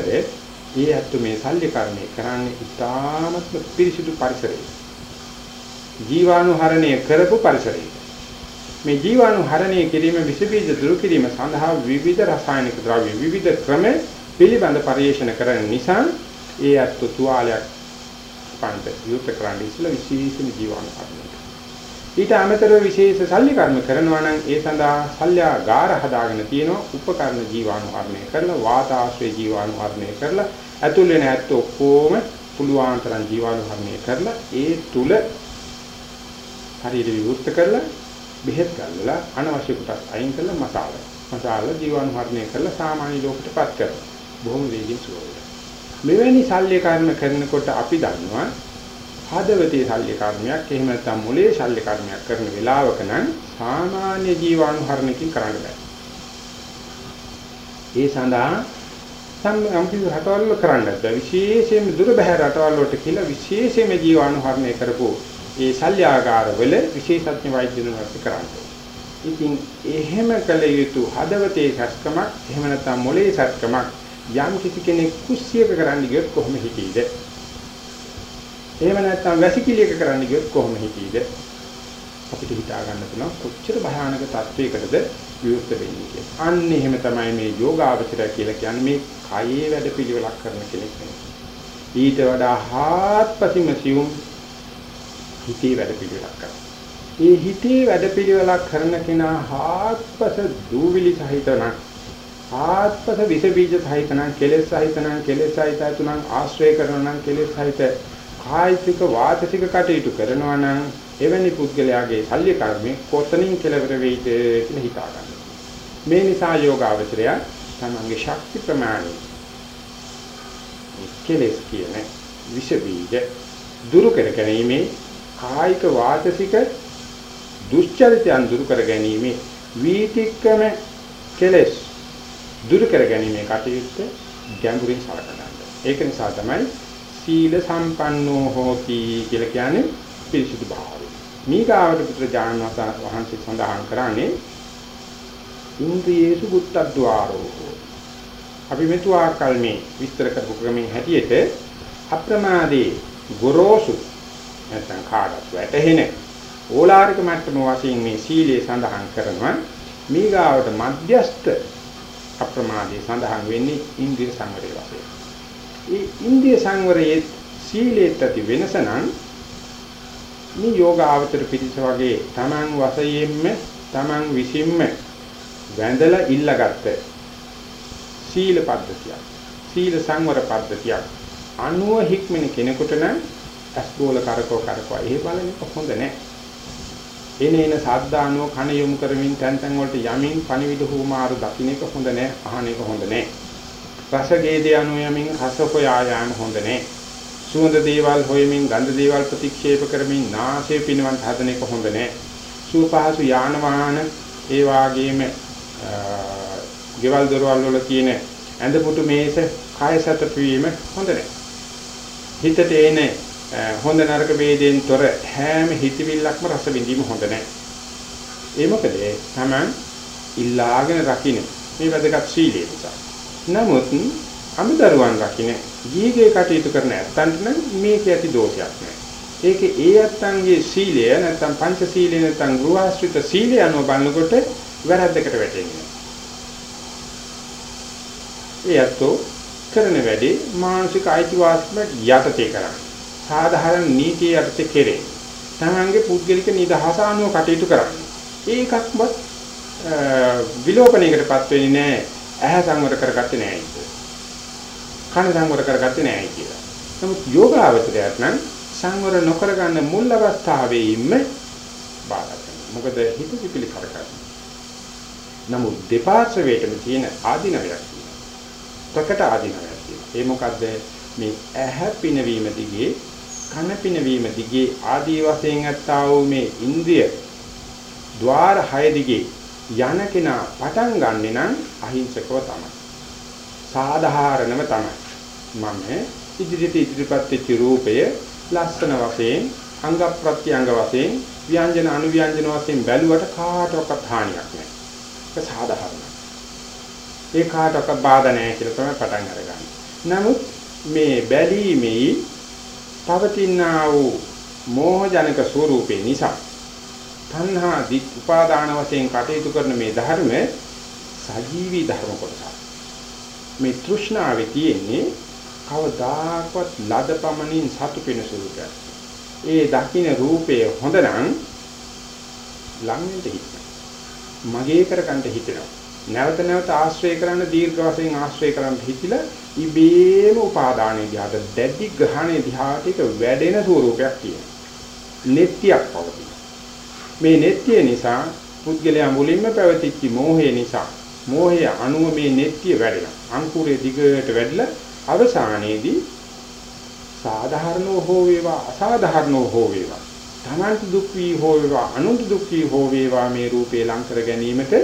ඒ ඇත්ත මේ ශල්‍ය කර්මය කරන්නේ ඉතාමත්ම පිරිසිදු පරිසරයක. ජීවාණුහරණය කරපු පරිසරයක. මේ ජීවාණු හරණය කිරීම විස බීජ දුරු කිරීම සඳහා විවිධ රසායනික ද්‍රව්‍ය විවිධ ක්‍රම පිළිබඳ පරිශන කරන නිසා ඒ අත්තු තුවාලයක් පන්ත යුත් කරන්න ඉස්සලා විශේෂම ජීවාණු හරණය ඊට අමතරව විශේෂ ශල්‍ය කර්ම කරනවා නම් ඒ සඳහා ශල්‍යාගාර හදාගෙන තියෙනවා උපකරණ ජීවාණු හරණය කරලා වාතාශ්‍රය ජීවාණු හරණය කරලා ඇතුල් වෙන ඇත්ත ඔක්කොම පුළුවන් තරම් ජීවාණු හරණය කරලා ඒ තුල හරියට විවෘත කරලා බෙහෙත් ගන්නලා අනවශ්‍ය කොටස් අයින් කරලා මසාල. මසාල ජීවාණුහරණය කරලා සාමාන්‍ය ලෝකෙටපත් කරනවා. බොහොම වේගින් සුවවල. මෙවැනි ශල්‍ය කර්ම කරනකොට අපි දන්නවා හදවතේ ශල්‍ය කර්මයක් එහෙම නැත්නම් මොලේ ශල්‍ය කර්මයක් කරන වෙලාවක නම් සාමාන්‍ය ජීවාණුහරණකින් කරන්න බෑ. ඒ සඳහා සම්පූර්ණ රටවල් කරන්නත් බෑ. විශේෂයෙන්ම දුර බැහැ රටවල් වලට කියලා විශේෂයෙන්ම ජීවාණුහරණය කරපු ඒ ශල්‍යාගාරවල විශේෂඥ වෛද්‍යවරුන් වර්ත කරන්නේ. ඉතින් එහෙම කළ යුතු හදවතේ සත්කමක් එහෙම නැත්නම් මොලේ සත්කමක් යම් කිසි කෙනෙක් කුස්සියක කරන්න ගියොත් කොහොම හිතීද? එහෙම නැත්නම් වැසිකිළියක කරන්න ගියොත් කොහොම හිතීද? අපිට හිතා ගන්න පුළුවන් කොච්චර භයානක තත්වයකටද විවෘත වෙන්නේ කියලා. අන්න එහෙම තමයි මේ යෝගාවචරය කියලා කියන්නේ මේ කයේ වැඩ පිළිවෙලක් කරන කෙනෙක් ඊට වඩා හාත්පසින්ම සියුම් හිතේ වැඩ පිළිවෙලක් කරනවා. ඒ හිතේ වැඩ පිළිවෙලක් කරන කෙනා හාත්පස දූවිලි සහිත නම් ආත්පස විස බීජ සහිත නම් කෙලෙස් සහිත නම් කෙලෙස් සහිත තුනන් ආශ්‍රය කරනවා නම් කෙලෙස් සහිත කායික වාචික කටයුතු කරනවා නම් එවැනි පුද්ගලයාගේ ශල්‍ය කර්මේ කොතනින් කෙලවර වෙයිද කියලා හිතා ගන්න. මේ නිසා යෝගාවචරය තමන්ගේ ශක්ති ප්‍රමාණය කෙලෙස් කියන විස බීජ දුරු කර ගැනීමේ කායික වාචික දුෂ්චරිතයන් දුරු කර ගැනීමේ වීතික්කම කෙලෙස් දුරු කර ගැනීමේ කටයුත්ත ගැඹුරින් සලකනවා. ඒක නිසා තමයි සීල සම්පන්නෝ හෝති කියලා කියන්නේ පිරිසුදු භාවය. මීගාවට පුත්‍රජාන වහන්සේ සඳහන් කරන්නේ ඉන්ද්‍රියේසු බුත්තද්්වාරෝ. අපි මෙතු ආකල් මේ විස්තර කරපු ක්‍රමෙන් හැටියට අප්‍රමාදී ගොරෝසු නැත්නම් කාඩස් වැටෙන ඕලාරික මට්ටම වශයෙන් මේ සීලය සඳහන් කරනවා මීගාවට මධ්‍යස්ත අප්‍රමාදී සඳහන් වෙන්නේ ඉන්ද්‍රිය සංවරය වශයෙන්. ඒ ඉන්ද්‍රිය සංවරයේ සීලේත් ඇති වෙනස නම් මේ යෝග ආවතර පිටිස වගේ Taman වශයෙන්ම Taman විසින්ම වැඳලා ඉල්ලගත්ත සීල පද්ධතියක් සීල සංවර පද්ධතියක් අනුව හික්මන කෙනෙකුට නම් අස්බෝල කරකෝ කරකෝ. ඒ බලන්නේ හොඳ නැහැ. එනේන සාද්දානෝ කණ යොමු කරමින් තැන් තැන් වලට යමින් පණිවිඩ හුමාරු දකින්න එක හොඳ නැහැ අහන එක හොඳ නැහැ. රස ගේදේ අනු යමින් රස හොයා යාම හොඳ නැහැ සුවඳ දේවල් හොයමින් ගන්ධ දේවල් ප්‍රතික්ෂේප කරමින් නාසය පිනවන්ත හදන එක හොඳ නැහැ. සූපහසු යාන වාහන ඒ වාගේම ගෙවල් දොරවල් වල තියෙන ඇඳ පුටු මේස කාය සත පීම හොඳ නැහැ. හිතට එන හොඳ නරක ભેදෙන් තොර හැම හිතවිල්ලක්ම රස විඳීම හොඳ නැහැ. ඒ මොකද තමන් ඉල්ලාගෙන රකින්න මේ වැදගත් සීලය නිසා. නමුත් අමුදරුවන් රකින්න ජීගේ කටයුතු කරන ඇත්තන්ට නම් මේක ඇති දෝෂයක් නෑ. ඒකේ ඒ ඇත්තන්ගේ සීලය නැත්නම් පංච සීලය නැත්නම් ගෘහාශ්‍රිත සීලය අනුව බලනකොට වැරද්දකට වැටෙන්නේ. ඒ ඇත්තෝ කරන වැඩේ මානසික අයිතිවාසිකම යටතේ කරන්නේ. සාධාරණ නීතිය යටතේ කෙරේ. තමන්ගේ පුද්ගලික නිදහස අනුව කටයුතු කරන්නේ. ඒකක්වත් විලෝපණයකටපත් වෙන්නේ නැහැ. ඇහැ සංවර කරගත්තේ නැහැ ඒක. කන සංවර කරගත්තේ නැහැ කියලා. නමුත් යෝගාවචරයට නම් සංවර නොකර ගන්න මුල් අවස්ථාවේීම බාධා කරනවා. මොකද හිත පිපිලි කරකයි. නමුත් දෙපාර්ශ්වයටම තියෙන ආධිනවයක් තියෙනවා. ප්‍රකට ආධිනවයක් තියෙනවා. ඒ මොකද්ද? මේ ඇහැ පිනවීම දිගේ කන පිනවීම දිගේ ආදී වශයෙන් ඇත්තා වූ මේ ඉන්ද්‍රිය ద్వාර 6 දිගේ යන කෙනා පටන් ගන්නෙ නම් අහිංසකව තමයි. සාධාරණව තමයි. මම ඉදිරියට ඉදිරිපත් වෙච්ච රූපය ලස්සන වශයෙන් අංග ප්‍රත්‍යංග වශයෙන් ව්‍යංජන අනුව්‍යංජන වශයෙන් බැලුවට කාටවත් හානියක් නැහැ. ඒක සාධාරණයි. ඒ කාටවත් බාධා නැහැ කියලා තමයි පටන් අරගන්නේ. නමුත් මේ බැලීමේ පවතිනා වූ මෝහජනක ස්වરૂපේ නිසා තණ්හා දික් උපාදාන වශයෙන් කටයුතු කරන මේ ධර්ම සජීවී ධර්ම කොටසක්. මේ තෘෂ්ණාවේ තියෙන්නේ කවදාකවත් ලද පමණින් සතු වෙන ස්වරූපයක්. ඒ දකින්න රූපය හොඳ නම් ළඟින්ට හිටිනවා. මගේ කරගන්න හිතෙනවා. නැවත නැවත ආශ්‍රය කරන්න දීර්ඝ වශයෙන් ආශ්‍රය කරන්න හිතිලා ඉබේම උපාදානෙ දිහාට දැඩි ග්‍රහණය දිහාට ඒක වැඩෙන ස්වරූපයක් තියෙනවා. nettiyak පවතින. මේ nettiය නිසා පුද්ගලයා මුලින්ම පැවතිච්ච මෝහය නිසා මෝහය අනුව මේ nettiය වැඩෙනවා. අංකුරේ දිගට වැඩිලා අවසානයේදී සාධාරණව හෝ වේවා අසාධාරණව හෝ වේවා තමන්ට දුක් වී හෝ වේවා අනුන්ට දුක් වී හෝ වේවා මේ රූපේ ලං කර ගැනීමට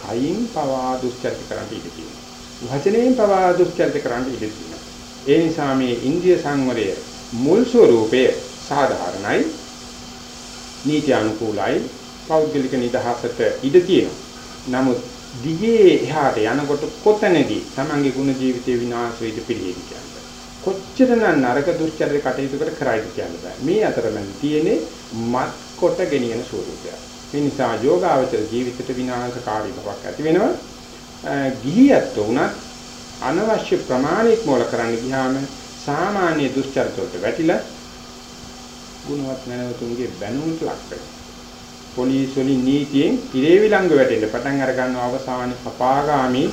කයින් පවා දුස්චරිත කරන්න ඉඩ තියෙනවා. වචනයෙන් පවා දුස්චරිත කරන්න ඉඩ තියෙනවා. ඒ නිසා මේ ඉන්ද්‍රිය සංවරය මුල් ස්වરૂපය සාධාරණයි. නීති අනුකූලයි පෞද්ගලික නිදහසට ඉඩ තියෙනවා නමුත් දිගේ එහාට යනකොට කොතැනදී තමන්ගේ ගුණ ජීවිතේ විනාශ වෙයිද පිළිහෙන්න කියන්නේ. කොච්චරනම් නරක දුස්චරිත කටයුතු කර කරයිද කියන්න බෑ. මේ අතරමැද තියෙන්නේ මත් කොට ගෙනියන ස්වරූපය. මේ නිසා යෝගාවචර ජීවිතයට විනාශකාරී බවක් ඇති වෙනවා. ගිහියත් උනත් අනවශ්‍ය ප්‍රමාණික මොල කරන්න ගියාම සාමාන්‍ය දුස්චරිත වලට වැටිලා ගුණවත් නැනවතුන්ගේ බැනුමට ලක් වෙනවා. පොලිස් වලින් නීතියෙන් ඉරේ විලංග වැටෙන්න පටන් අර ගන්නවා අවසානයේ අපාගාමි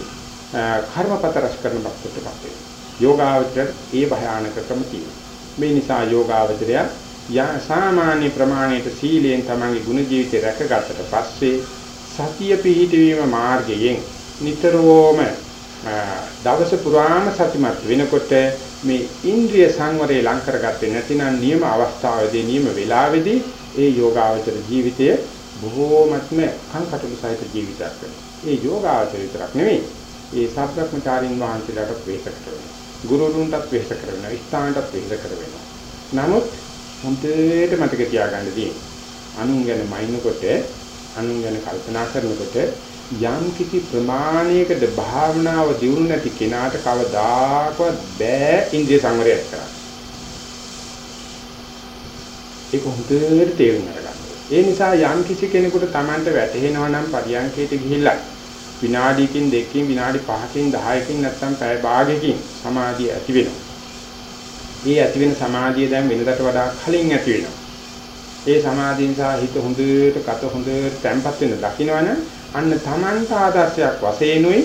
කර්මපත රැස් කරන බක්කටපත් වෙනවා. යෝගාවචරයට ඒ භයානකකම තියෙනවා. මේ නිසා යෝගාවචරය යා සාමාන්‍ය ප්‍රමාණයට සීලයෙන් තමන්ගේ ගුණ ජීවිතය රැකගත්තට පස්සේ සතිය පිහිටවීම මාර්ගයෙන් නිතරම දවස පුරාම සතිමත් වෙනකොට මේ ඉන්ද්‍රිය සංවරය ලං කරගත්තේ නැතිනම් නියම අවස්ථාවේදී නියම වේලාවේදී ඒ යෝගාවචර ජීවිතය බොහෝමත්ම කංකටළු සහිත ජීවිතයක් වෙනවා. ඒ යෝගාවචර විතරක් නෙවෙයි. ඒ සත්‍යක්මචාරින් වහන්සේලාට වෙහෙස කරනවා. ගුරුතුන්ටත් වෙහෙස කරනවා. ස්ථානටත් වෙහෙස කරනවා. නමුත් හොඳට මතක තියාගන්න තියෙන්නේ අනුන් ගැන මයින්නකොට අනුන් ගැන කල්පනා කරනකොට යම් කිසි ප්‍රමාණයකට භාවනාව දියුණු නැති කෙනාට කවදාකවත් බෑ ඉන්ද්‍රිය සංවරයක් කරන්න. ඒක හොඳට තේරුම් ගන්න. ඒ නිසා යම් කිසි කෙනෙකුට Tamanට වැටහෙනවා නම් පරියන්කේට ගිහිල්ලා විනාඩියකින් දෙකකින් විනාඩි 5කින් 10කින් නැත්නම් පැය භාගයකින් සමාධිය ඇති වෙනවා. මේ ඇති වෙන සමාධිය දැන් වෙනදට වඩා කලින් ඇති වෙනවා. ඒ සමාධිය නිසා හිත හොඳට කත හොඳට තැම්පත් වෙන දකින්නවනම් අන්න Tamanට ආදර්ශයක් වශයෙන්ුයි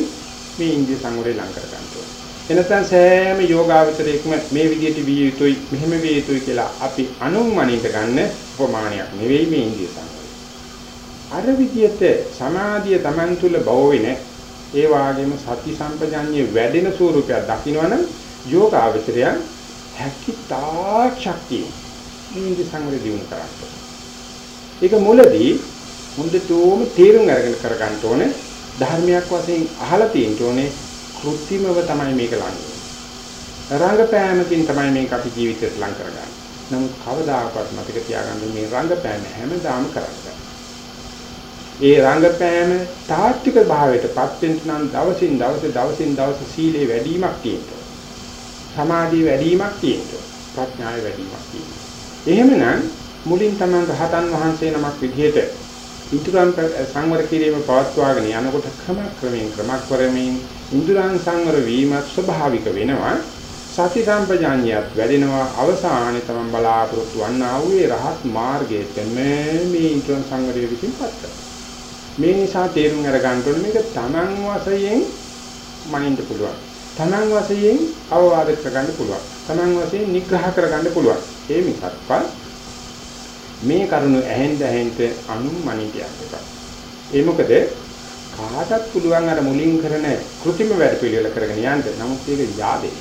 මේ ඉන්දිය සංවරය ලං කර ගන්න ඕනේ. එනසම් සෑම යෝගාවචරයකම මේ විදිහට විය යුතුයි මෙහෙම විය යුතුයි කියලා අපි අනුමනිත ගන්න ප්‍රමාණයක් නෙවෙයි මේ ඉන්දිය සංවරය. අර විදිහට සමාධිය Taman තුල බව වෙන ඒ වාගේම සති සම්පජඤ්ඤේ වැඩෙන ස්වරූපයක් දකින්නවනම් යෝගාවචරය හැකිතා ශක්තිය මේ ඉන්දිය සංවරය දිනු කරන්නේ. ඒක මුලදී හොඳටම තේරුම් අරගෙන කරගන්න ඕනේ ධර්මයක් වශයෙන් අහලා තියෙන්න ඕනේ කෘත්‍රිමව තමයි මේක ලං රංගපෑමකින් තමයි මේක අපි ජීවිතේට ලං කරගන්නේ. නමුත් කවදාකවත් මතක තියාගන්න මේ රංගපෑම හැමදාම කරන්නේ. ඒ රංගපෑම තාත්වික භාවයටපත් වෙන්න නම් දවසින් දවස දවසින් දවස සීලේ වැඩිවීමක් තියෙනවා. සමාධිය වැඩිවීමක් තියෙනවා. ප්‍රඥාවේ වැඩිවීමක් තියෙනවා. එහෙමනම් මුලින් තමයි රහතන් වහන්සේ නමක් විදිහට ඉන්ද්‍රයන් සංවර කිරීම පවත්වාගෙන යනකොට ක්‍රම ක්‍රමයෙන් ක්‍රමක්‍රමයෙන් ඉන්ද්‍රයන් සංවර වීම ස්වභාවික වෙනවා. සති සම්පජාඤ්ඤයත් වැඩෙනවා. අවසානයේ තමයි බලාපොරොත්තු වන්නා වූ රහත් මාර්ගයේ මේ මේ ඉන්ද්‍රයන් සංවරය විසින්පත් කරනවා. මේ නිසා තේරුම් අරගන්න ඕනේ මේක Taman වශයෙන් මනින්න පුළුවන්. Taman වශයෙන් අවවාද කරගන්න පුළුවන්. Taman වශයෙන් නිග්‍රහ කරගන්න පුළුවන්. ඒ මිසක්වත් මේ කරුණ ඇහෙන්න ඇහෙන්න අනුමණී කියනවා. ඒ මොකද කාටත් පුළුවන් අර මුලින් කරන કૃතිම වැඩ පිළිවෙල කරගෙන යන්න. නමුත් ඒක yaadේ.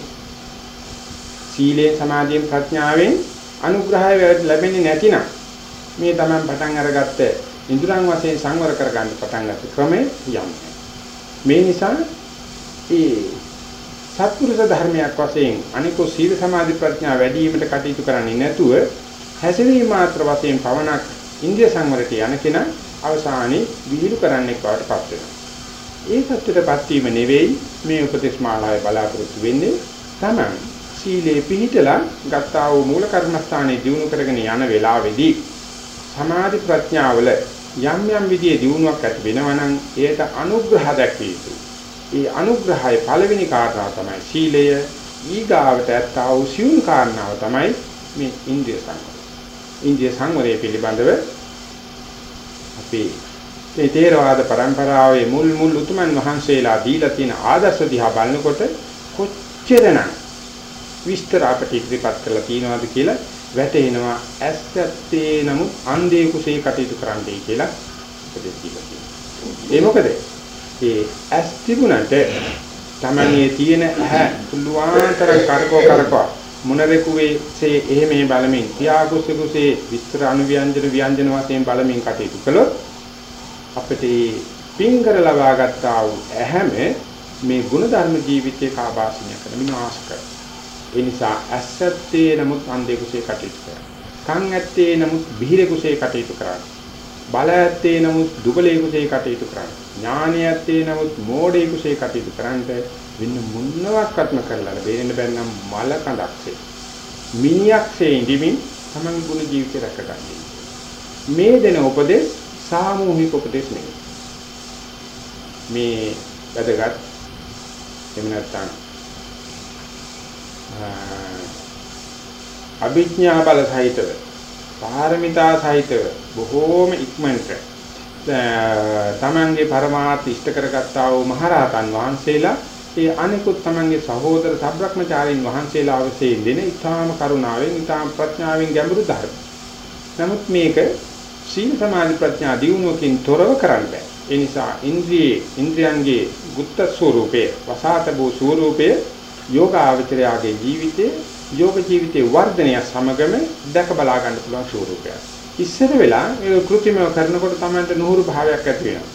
සීලේ සමාධියෙන් ප්‍රඥාවෙන් අනුග්‍රහය ලැබෙන්නේ නැතිනම් මේ Taman පටන් අරගත්ත ඉන්ද්‍රයන් වශයෙන් සංවර කරගන්න පටන් ගත්ත ක්‍රමය යම්. මේ නිසා ඒ සත්පුරුෂ ධර්මයක් වශයෙන් අනිකෝ සීල සමාධි ප්‍රඥා වැඩි වීමට කටයුතු කරන්නේ නැතුව හැසිරීම මාත්‍ර වශයෙන් පවණක් ඉන්දිය සංවරයට යන කෙනා අවසානයේ විහිළු කරන්නෙක් බවට පත් වෙනවා. ඒ සත්‍යයටපත් වීම නෙවෙයි මේ උපදේශ මාලාවේ බලාපොරොත්තු වෙන්නේ තමයි සීලේ පිහිටලා ගත්තා වූ මූල කර්මස්ථානයේ දිනු කරගෙන යන වෙලාවේදී සමාධි ප්‍රඥාවල යම් යම් විදිහේ දිනුවක් ඇති වෙනවනම් ඒකට අනුග්‍රහ දැක්විය යුතුයි. ඒ අනුග්‍රහයේ පළවෙනි කාරණාව තමයි සීලය. ඊගාවට ඇත්තා වූ සියුම් කාරණාව තමයි මේ ඉන්ද්‍රිය සංවරය. ඉන්දිය සංවරය පිළිබඳව අපි මේ තේරවාද પરම්පරාවේ මුල් මුල් උතුමන් වහන්සේලා දීලා තියෙන ආදර්ශ දිහා බලනකොට කොච්චරනම් විස්තර අපට ඉදිරිපත් කරලා තියෙනවද කියලා වැටෙනවා ඇස් ඇත්තේ නමුත් අන්ධේ කුසේ කටයුතු කරන්නයි කියලා උපදෙස් දීලා තියෙනවා. ඒ මොකද? ඒ ඇස් තිබුණට තමන්නේ තියෙන ඇහැ පුළුවන් තරම් කරකෝ කරකෝ මොනරෙකුවේසේ එහෙම මේ බලමින් තියාගොසෙකුසේ විස්තර අනුව්‍යංජන ව්‍යංජන වශයෙන් බලමින් කටයුතු කළොත් අපිට පින්කර ලබා ගන්නා වූ ඇහැම මේ ಗುಣධර්ම ජීවිතයේ කාබාසිනිය කරන විනාශ කර. ඒ නිසා ඇසත්තේ නමුත් අන්ධේ කුසේ කටයුතු කරා. කන් ඇත්තේ නමුත් බිහිරේ කුසේ කටයුතු කරා. බල ඇත්තේ නමුත් දුබලයෙකුසේ කටයුතු කරන්න. ඥානය ඇත්තේ නමුත් මෝඩයෙකුසේ කටයුතු කරන්නට වෙන මොනවාක්වත්ම කරලා බේරෙන්න බැන්නම් මල කඳක්සේ. මිනියක්සේ ඉඳිමින් තමන් ගුණ ජීවිතය රැකගන්නේ. මේ දෙන උපදේශ සාමූහික උපදේශ නෙවෙයි. මේ වැදගත් එහෙම නැත්නම් අභිඥා බල සහිතව පාරමිතා සහිතව බොහෝම ඉක්මනට තමන්ගේ පරමාර්ථ ඉෂ්ට කරගත්තා වූ මහරහතන් වහන්සේලා ඒ අනෙකුත් තමන්ගේ සහෝදර සබ්‍රක්‍මචාරීන් වහන්සේලා අවසේ දෙන ඊ타ම කරුණාවෙන් ඊ타ම ප්‍රඥාවෙන් ගැඹුරු ධර්ම. නමුත් මේක සීල සමාධි ප්‍රඥා දියුණුවකින් තොරව කරන්න බෑ. ඒ නිසා ඉන්ද්‍රියේ ඉන්ද්‍රයන්ගේ ගුත්ත ස්වરૂපයේ වසాత භූ ස්වરૂපයේ යෝග ආචරයාගේ ජීවිතේ යෝග ජීවිතේ වර්ධනය සමගම දැක බලා ගන්න පුළුවන් ස්වરૂපයක්. ඉස්සර වෙලා මේ කෘතිමව කරනකොට තමයි නුහුරු භාවයක් ඇති වෙනවා.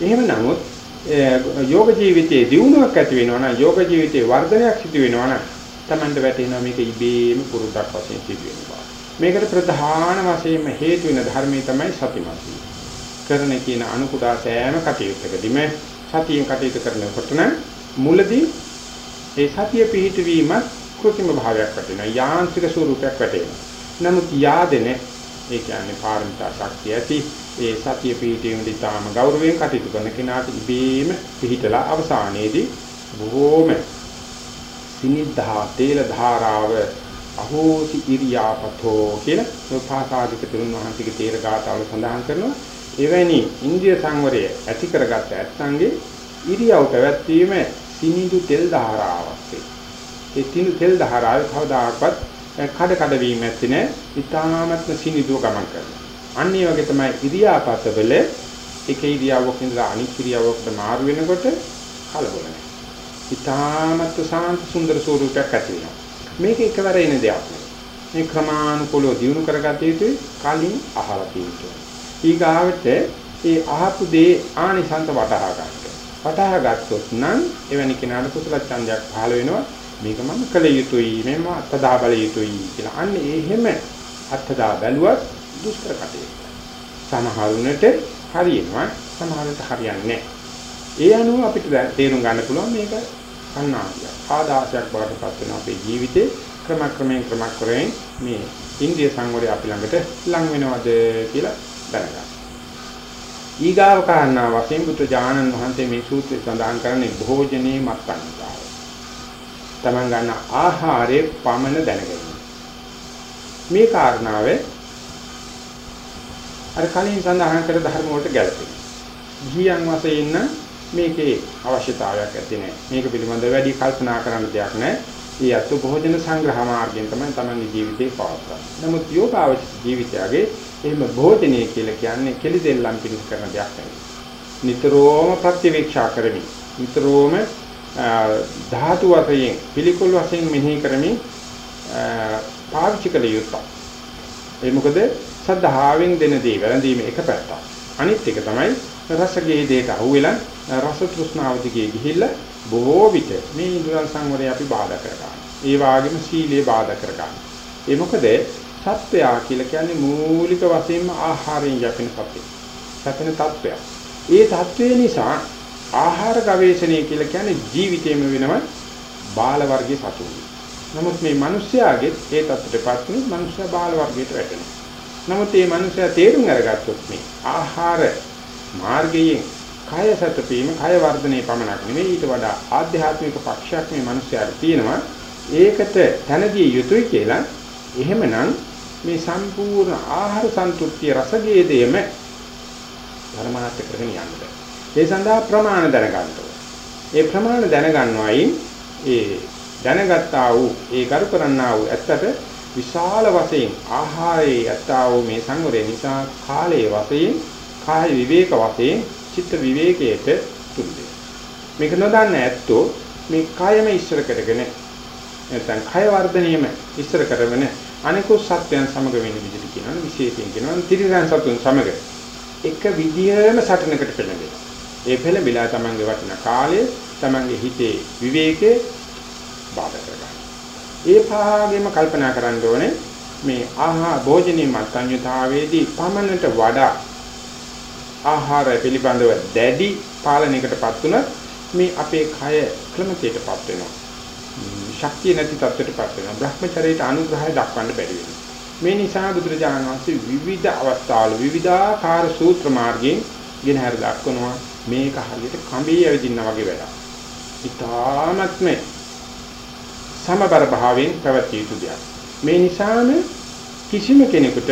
එහෙම නමුත් යෝග ජීවිතයේ දියුණුවක් ඇති වෙනවා නම් යෝග ජීවිතයේ වර්ධනයක් සිදු වෙනවා නම් Tamanට වැටෙනවා මේක ඉබේම පුරුද්දක් වශයෙන් සිදු වෙනවා. මේකට ප්‍රධාන වශයෙන්ම හේතු වෙන ධර්මයේ තමයි සතිමත් කරන කියන අනුකුඩා සෑම කටයුත්තකදීම සතියෙන් කටයුතු කරනකොට නම් මුලදී ඒ සතිය පිහිටවීම කෘත්‍රිම භාවයක් වටිනවා යාන්ත්‍රික ස්වරූපයක් වටිනවා. නමුත් yaadene ඒ කියන්නේ පාරමිතා ශක්තිය ඇති ඒ සතිය පිහිටීමේදී තාම ගෞරවයෙන් කටයුතු කරන කෙනාට ඉබේම පිහිටලා අවසානයේදී බොහෝම සිනිද්ධා තේල ධාරාව අහෝසි ඉරියාපතෝ කියන භාෂාදික තුන් වහන්සේගේ තේර ගාතාවල සඳහන් කරනවා. එවැනි ඉන්ද්‍රිය සංවරය ඇති කරගත්ත ඇත්තන්ගේ ඉරියව් පැවැත්වීම සිනිඳු තෙල් ධාරාවක් ඒ සිනිඳු තෙල් ධාරාවේ කවදාකවත් කඩ කඩ වීම ඇති නැ. ඊ타මත්ම සිනිඳුව ගමන් කරනවා. අන්න ඒ වගේ තමයි ඉරියාපතවල එක ඉරියාවක ඉඳලා අනිත් ඉරියාවකට මාරු වෙනකොට කලබල නැහැ. ඊ타මත් සාන්ත සුන්දර ස්වරූපයක් ඇති වෙනවා. මේක එකවර එන දෙයක් නෙවෙයි. මේ ක්‍රමානුකූලව දිනු කරගත යුතුයි කලින් අහලා තියෙනවා. ඊගාවට ඒ අහපු දේ ආනිසංස වටහා ගන්න. වටහා ගත්තොත් නම් එවැනි කෙනාට කුසල ඡන්දයක් පහළ වෙනවා. මේක මම කළ යුතුයි මෙන්න අත්දා බල යුතුයි කියලා. අන්න එහෙම අත්දා බැලුවත් දුෂ්කර කටයුතු. සමහරුනට හරියනවා සමහරට හරියන්නේ ඒ අනුව අපිට තේරුම් ගන්න පුළුවන් මේක කන්නාසිය. ආදාසයක් බවට පත් වෙන අපේ ජීවිතේ ක්‍රමක්‍රමයෙන් ක්‍රමක්‍රමයෙන් මේ ඉන්දිය සංවරය අපි ළඟට ලං වෙනවද කියලා දැනගන්න. ඊගාව කාරණා වශයෙන් බුදු ජානන් වහන්සේ මේ සූත්‍රය සඳහන් කරන්නේ භෝජනේ මත්පන්තාව. තමන් ගන්න ආහාරයේ පමණ දැනගැනීම. මේ කාරණාවේ අර කලින් සඳහන් කර ධර්ම වලට ගැලපෙනවා. ගියන් වශයෙන් නම් මේකේ අවශ්‍යතාවයක් ඇති නැහැ. මේක පිළිබඳව වැඩි කල්පනා කරන්න දෙයක් නැහැ. ඒ අතු භෝජන සංග්‍රහ මාර්ගයෙන් තමයි තමන්ගේ ජීවිතේ පවත්වන්නේ. නමුත් යෝගාවචර ජීවිතයගේ එහෙම භෝජනය කියලා කියන්නේ කෙලිදෙල්ලම් පිළිස් කරන දෙයක් නෙවෙයි. නිතරම ප්‍රතිවීක්ෂා කරමින් නිතරම ධාතු වශයෙන් පිළිකුල් වශයෙන් මෙහි කරමින් පාවිච්චි කළ යුතුයි. ඒ මොකද සද්ධාවෙන් දෙන දේ වැළඳීම එක පැත්තක්. අනිත් එක තමයි රසගේ දෙයට අහුවෙලා රස තෘෂ්ණාව දිගේ ගිහිල්ලා බොහෝ විට මේ ඉන්ද්‍රිය සංවරය අපි බාධා කරගන්නවා. ඒ වගේම සීලය බාධා කරගන්නවා. ඒ මොකද සත්වයා කියලා කියන්නේ මූලික වශයෙන්ම ආහාරයෙන් යැපෙන සත්‍යය. සැපෙන තත්වයක්. ඒ තත්වය නිසා ආහාර ගවේෂණය කියලා කියන්නේ ජීවිතේම වෙනම බාල වර්ගයේ සතුන්. නමුත් මේ මිනිස්යාගේ ඒ තත්ත්වයටපත් වුණොත් මිනිස්යා බාල වර්ගයට වැටෙනවා. නමුත් මේ මනුස්සයා තේරුම් අරගත්තොත් මේ ආහාර මාර්ගයෙන් කය සැතපීම කය වර්ධනයේ පමණක් නෙමෙයි ඊට වඩා ආධ්‍යාත්මික පක්ෂයක් මේ මනුස්සයාට තියෙනවා. ඒකට තනදී යුතුයි කියලා එහෙමනම් මේ සම්පූර්ණ ආහාර සන්තුෂ්ටිය රසගේදයේම ධර්මාර්ථ කරගෙන යන්න. ඒ සඳහා ප්‍රමාණ දැනගන්න ඒ ප්‍රමාණ දැනගන්නවයින් ඒ දැනගත්තා වූ ඒ කරු කරන්නා වූ ඇත්තට විශාල වශයෙන් ආහාරයේ යත්තා වූ මේ සංවරය නිසා කාලයේ වශයෙන් කාය විවේක වශයෙන් චිත්ත විවේකයට තුන්නේ. මේක නොදන්න ඇත්තෝ මේ කායම ඉස්සර කරගෙන නැත්නම් කාය වර්ධනයම ඉස්සර කරගෙන අනිකුත් සත්‍යයන් සමග වෙන විදිහට කියනවා විශේෂයෙන් කියනවා තිරිසන් සතුන් සමග එක විදියම සටනකට පෙළඹෙනවා. ඒ පෙළඹිලා තමන්ගේ වටිනා කාලය තමන්ගේ හිතේ විවේකේ බාධා කරගන්නවා. ඒ භාගයෙම කල්පනා කරන්න ඕනේ මේ ආහා භෝජනයේ මත්ඤ්‍යතාවයේදී පමණට වඩා ආහාරය පිළිබඳව දැඩි පාලනයකටපත් වුණත් මේ අපේ කය ක්‍රමකයටපත් වෙනවා. ශක්තිය නැති තත්ත්වයටපත් වෙනවා. Brahmacharyaට අනුග්‍රහය දක්වන්න බැරි වෙනවා. මේ නිසා බුදුරජාණන් වහන්සේ විවිධ අවස්ථාවල විවිධාකාර සූත්‍ර මාර්ගයෙන් ගෙනහැර දක්වනවා මේක හරියට කඹේ ඇවිදින්න වගේ වැඩක්. ඊ타ත්ම සමබර භාවයෙන් පැවතිය යුතු දෙයක්. මේ නිසාම කිසිම කෙනෙකුට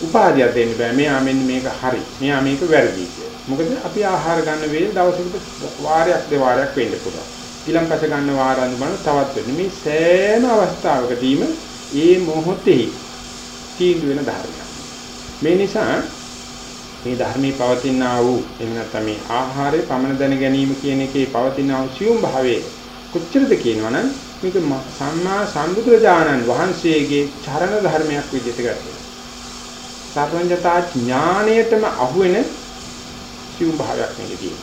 උපාධියක් දෙන්න බෑ. මෙයා මෙන්න මේක හරි. මෙයා මේක වැරදි කියලා. මොකද අපි ආහාර ගන්න වේල දවසකට වාරයක් දෙවාරයක් වෙන්න පුළුවන්. ඊළඟට ගන්න වාර අනුබන තවත් වෙන්නේ. මේ සෑම අවස්ථාවකදීම මේ මොහොතේ තීන්දුව වෙන ධර්මයක්. මේ නිසා මේ ධර්මයේ පවතිනා වූ එහෙම නැත්නම් මේ ආහාරය පමන දැන ගැනීම කියන එකේ පවතිනා වූ සියුම් භාවයේ කොච්චරද කියනවනම් මේක සම්මා සම්බුදුරජාණන් වහන්සේගේ චරණ ධර්මයක් විදිහට ගන්නවා. සර්වඥතා ඥාණයටම අහුවෙන සිව් භාවයක් නෙකදී.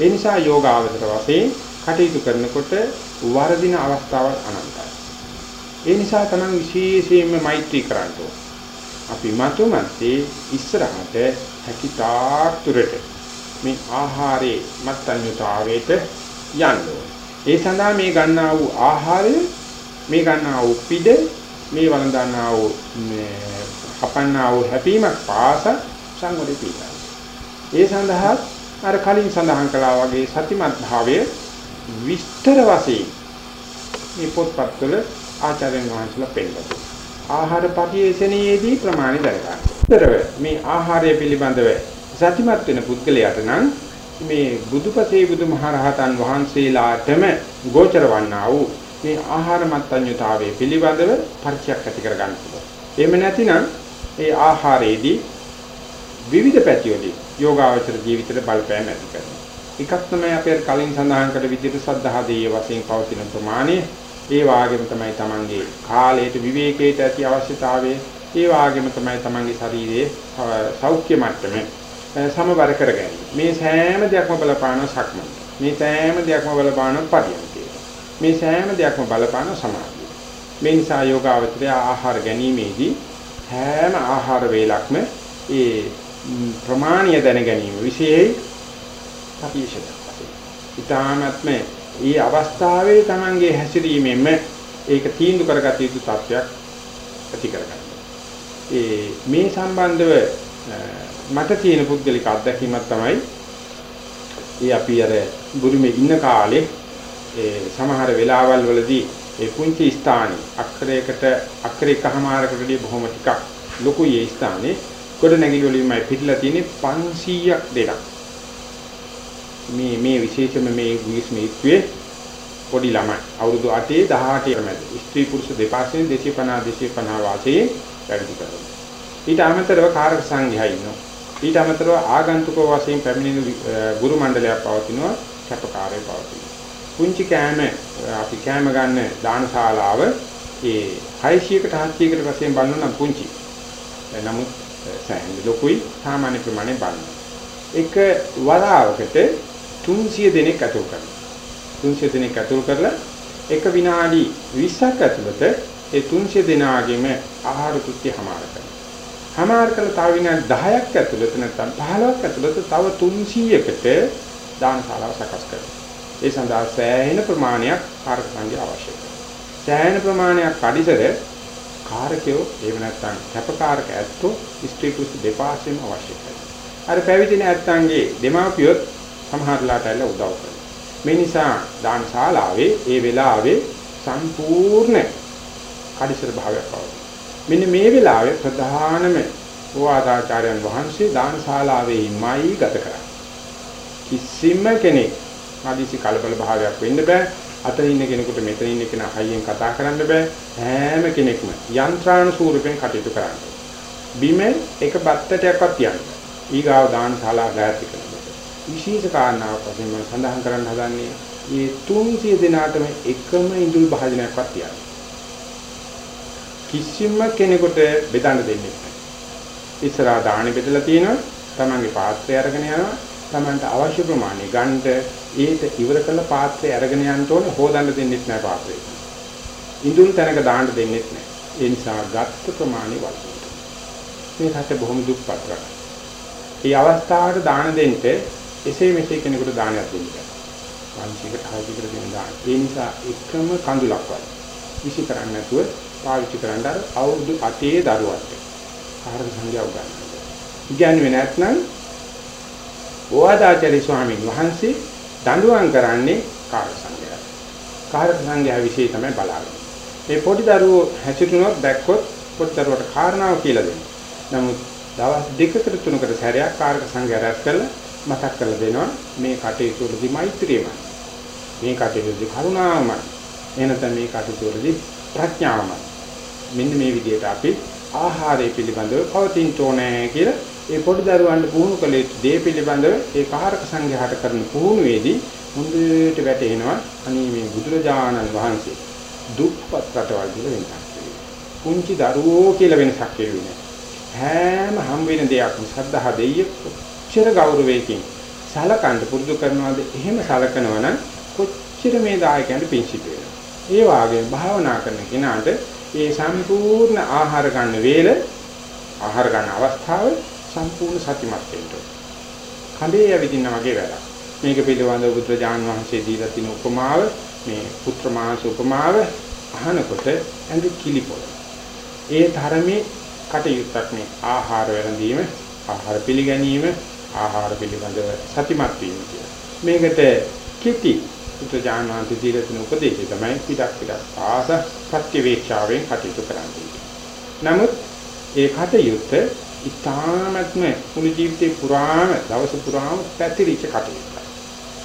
ඒ නිසා යෝගාවචර වශයෙන් කටයුතු කරනකොට වරදින අවස්ථාවක් අනන්තයි. ඒ නිසා තමයි විශේෂයෙන්ම මෛත්‍රී කරන්න අපි මතුමැත්තේ ඉස්සරහට හැකිතාක් තුරට මේ ආහාරයේ මත්ඤ්‍යතාවයට යන්න ඒ සඳහා මේ ගන්නා වූ ආහාරය මේ ගන්නා වූ පිඩ මේ වළඳන්නා වූ හපන්නා වූ හැපීමක් පාස සංවරේ පිටා. ඒ සඳහා අර කලින් සඳහන් කළා වගේ සතිමත් භාවය විස්තර වශයෙන් මේ පොත්පත්වල ආචාර්යන් වහන්සේලා පෙන්නනවා. ආහාර පරිේශණයේදී ප්‍රමාණි දරගන්න. මේ ආහාරය පිළිබඳව සතිමත් වෙන පුද්ගලයාට නම් මේ බුදුපසේ බුදුමහරහතන් වහන්සේලාටම ගෝචර වන්නා වූ මේ ආහාර මත්ඤ්‍යතාවයේ පිළිබඳව පරිචයක් ඇති කර ගන්න පුළුවන්. එහෙම නැතිනම් ඒ ආහාරයේදී විවිධ පැතිවලින් යෝගාවචර ජීවිතයට බලපෑම් ඇති කරනවා. එකක් තමයි අපේ කලින් සඳහන් කළ විදිහට සද්ධා දේය වශයෙන් පවතින ප්‍රමාණය. ඒ වාගෙම තමයි Tamange කාලයට විවේකයට ඇති අවශ්‍යතාවය. ඒ වාගෙම තමයි Tamange ශරීරයේ සෞඛ්‍ය මට්ටමේ සමබර කර ගැනීම. මේ සෑම දෙයක්ම බලපාන සක්මන්. මේ සෑම දෙයක්ම බලපාන පරියන්කය. මේ සෑම දෙයක්ම බලපාන සමාධිය. මේ නිසා යෝගාවචරය ආහාර ගැනීමේදී හැම ආහාර වේලක්ම ඒ ප්‍රමාණීය දැන ගැනීම විශේෂයි අපිෂදක්. ඊටාත්ම මේ අවස්ථාවේ Tamange හැසිරීමෙන්ම ඒක තීන්දුව කරගත යුතු තත්වයක් ඇති කරගන්න. ඒ මේ සම්බන්ධව මට තියෙන පුද්ගලික අත්දැකීමක් තමයි ඒ අපි අර බුරුමේ ඉන්න කාලේ ඒ සමහර වෙලාවල් වලදී ඒ පුංචි ස්ථානේ අක්‍රයකට අක්‍රයකමාරකටදී බොහොම ටිකක් ලොකුයි ඒ ස්ථානේ කොට නැගිලි වලින්මයි පිටලා තියෙන්නේ 500ක් දෙයක් මේ මේ විශේෂම මේ ගුයිස්මීත්වයේ පොඩි ළමයි. අවුරුදු 8 18 මැද ස්ත්‍රී පුරුෂ දෙපාර්ශ්වයෙන් 250 250 වාසයේ වැඩි කරනවා. ඊට අමතරව කාරක සංඝයා ඉන්නවා. ඊට අමතරව ආගන්තුක වශයෙන් පැමිණෙන ගුරු මණ්ඩලයක් පවතිනවා කැපකාරය පවතිනවා. පුංචි කෑම අපි කෑම ගන්න දානශාලාව ඒ 600කට 700කට වශයෙන් බලනවා නම් පුංචි. නමුත් සෑහෙන ලොකුයි සාමාන්‍ය ප්‍රමාණය බලනවා. එක වරාවකට 300 දෙනෙක් අතුල් කරනවා. 300 දෙනෙක් අතුල් කරලා එක විනාඩි 20ක් ඇතුළත ඒ 300 දෙනාගේම ආහාර කෘත්‍ය හමාර කරනවා. හමාර කළ තව විනාඩි 10ක් ඇතුළත නැත්නම් 15ක් ඇතුළත තව 300කට දානශාලාව සකස් කරනවා. ඒ සඳහා සෑහෙන ප්‍රමාණයක් කාර්ක සංඛ්‍ය අවශ්‍යයි. සෑහෙන ප්‍රමාණයක් පරිසර කාර්කයෝ එහෙම නැත්නම් කැපකාරක ඇත්තෝ ස්ත්‍රී පුරුෂ දෙපාර්ශ්වෙම අවශ්‍යයි. අර පැවිදි නැත්තන්ගේ දෙමාපියොත් සමහරලාට ඇල්ල උදව් කරනවා. මේ නිසා දානශාලාවේ ඒ වෙලාවේ සම්පූර්ණ කඩිසර භාවයක් පවතී. මෙන්න මේ වෙලාවේ ප්‍රධානම වාදාචාර්යන් වහන්සේ දානශාලාවේමයි ගත කරන්නේ. කිසිම කෙනෙක් ආදිසි කලබල භාවයක් වෙන්න බෑ. අතන ඉන්න කෙනෙකුට මෙතන ඉන්න කෙනා හයියෙන් කතා කරන්න බෑ. හැම කෙනෙක්ම යන්ත්‍රානුසූරයෙන් කටයුතු කරන්න. බිම එක බත්තටයක්වත් තියන්න. ඊගාව දානශාලා ගාති කරනවා. විශේෂ කාරණාවක් වශයෙන් මම සඳහන් කරන්න හදන්නේ මේ 300 දෙනාටම එකම ඉඳුල් භාජනයක්වත් තියන්න. කිසිම කෙනෙකුට බෙදන්න දෙන්නේ නැහැ. ඉස්සරහා දාහනේ බෙදලා තියෙනවා. තමන්ගේ පාත්‍රය අරගෙන යනවා. තමන්ට අවශ්‍ය ප්‍රමාණය ගන්නට ඒට ඉවර කළ පාත්‍රය අරගෙන යන්න ඕනේ. හොදන්න දෙන්නෙත් නැහැ පාත්‍රය. ඉඳුල් තැනක දාන්න දෙන්නෙත් නැහැ. ඒ නිසා ගත්ත ප්‍රමාණය වලට. මේ රට බොහොම දුප්පත් රටක්. ඒ අවස්ථාවට දාන දෙන්න එසේ මෙසේ කෙනෙකුට දානයක් දෙන්න බෑ. වංශිකට ආදිකට දෙන දාන. ඒ නිසා එකම කඳුලක් වගේ. විසි කරන්නේ නැතුව පාවිච්චි කරන්න අර අවුරුදු 8 දරුවට. කාර්ය සංඛ්‍යාව උගන්වනවා. ඉගැන්වෙන්නේ නැත්නම් ඕවාදාචාර්ය ස්වාමීන් වහන්සේ දඬුවම් කරන්නේ කාර්ය සංඛ්‍යාව. කාර්ය සංඛ්‍යාව વિશે තමයි බලාගෙන. මේ පොඩි දරුවෝ හැසිරුණොත් දැක්කොත් පොඩි දරුවට කාරණාව කියලා දෙනවා. නමුත් දවස් දෙකකට තුනකට සැරයක් කාර්ක සංඝයා රැස් කරලා මතක් කරලා දෙනවා මේ කටයුතු වලදී මෛත්‍රියමයි. මේ කටයුතු වලදී කරුණාවමයි. එනතන මේ කටයුතු වලදී ප්‍රඥාවමයි. මෙන්න මේ විදිහට අපි ආහාරය පිළිබඳව පවතින්න ඕනේ කියලා ඒ පොඩි දරුවන්ට පුහුණු කළ යුතු දේ පිළිබඳව ඒ කාරක සංඝයාට කරන පුහුණුවේදී හොඳට වැටෙනවා අනේ මේ බුදුරජාණන් වහන්සේ. දුක්පත් රටවල් වල වෙනසක් පුංචි දරුවෝ කියලා වෙනසක් වෙන්නේ හැම හම් වෙන දෙයක්ම සද්ධා දෙයිය කොච්චර ගෞරවයකින් සලකන්න පුරුදු කරනවාද එහෙම සලකනවා නම් කොච්චර මේ දායකයන්ට පිංසිත වෙනවා. ඒ වාගේ භාවනා කරන කෙනාට ඒ සම්පූර්ණ ආහාර ගන්න වේල ආහාර ගන්න අවස්ථාව සම්පූර්ණ සතිමත් වෙන්න කඩේ යවිදින්න වගේ වැඩක්. මේක පිළිබඳව බුදුරජාන් වහන්සේ දීලා තියෙන උපමාව මේ පුත්‍ර මාංශ උපමාව අහනකොට ඇඟ කිලිපොළ ඒ ධර්මයේ කටයුත්තක් මේ ආහාර වෙනදීම ආහාර පිළිගැනීම ආහාර පිළිබඳව සතිමත් වීම කියලා. මේකට කිති බුදුජාණන් වහන්සේ දීලා තියෙන උපදේශය තමයි පිටක් පිටක් ආස ප්‍රතිවේක්ෂාවෙන් කටයුතු කරන්නේ. නමුත් ඒ කටයුත්ත ඉතාමත්ම මුළු ජීවිතේ පුරාම දවස පුරාම පැතිරිච්ච කටයුත්තක්.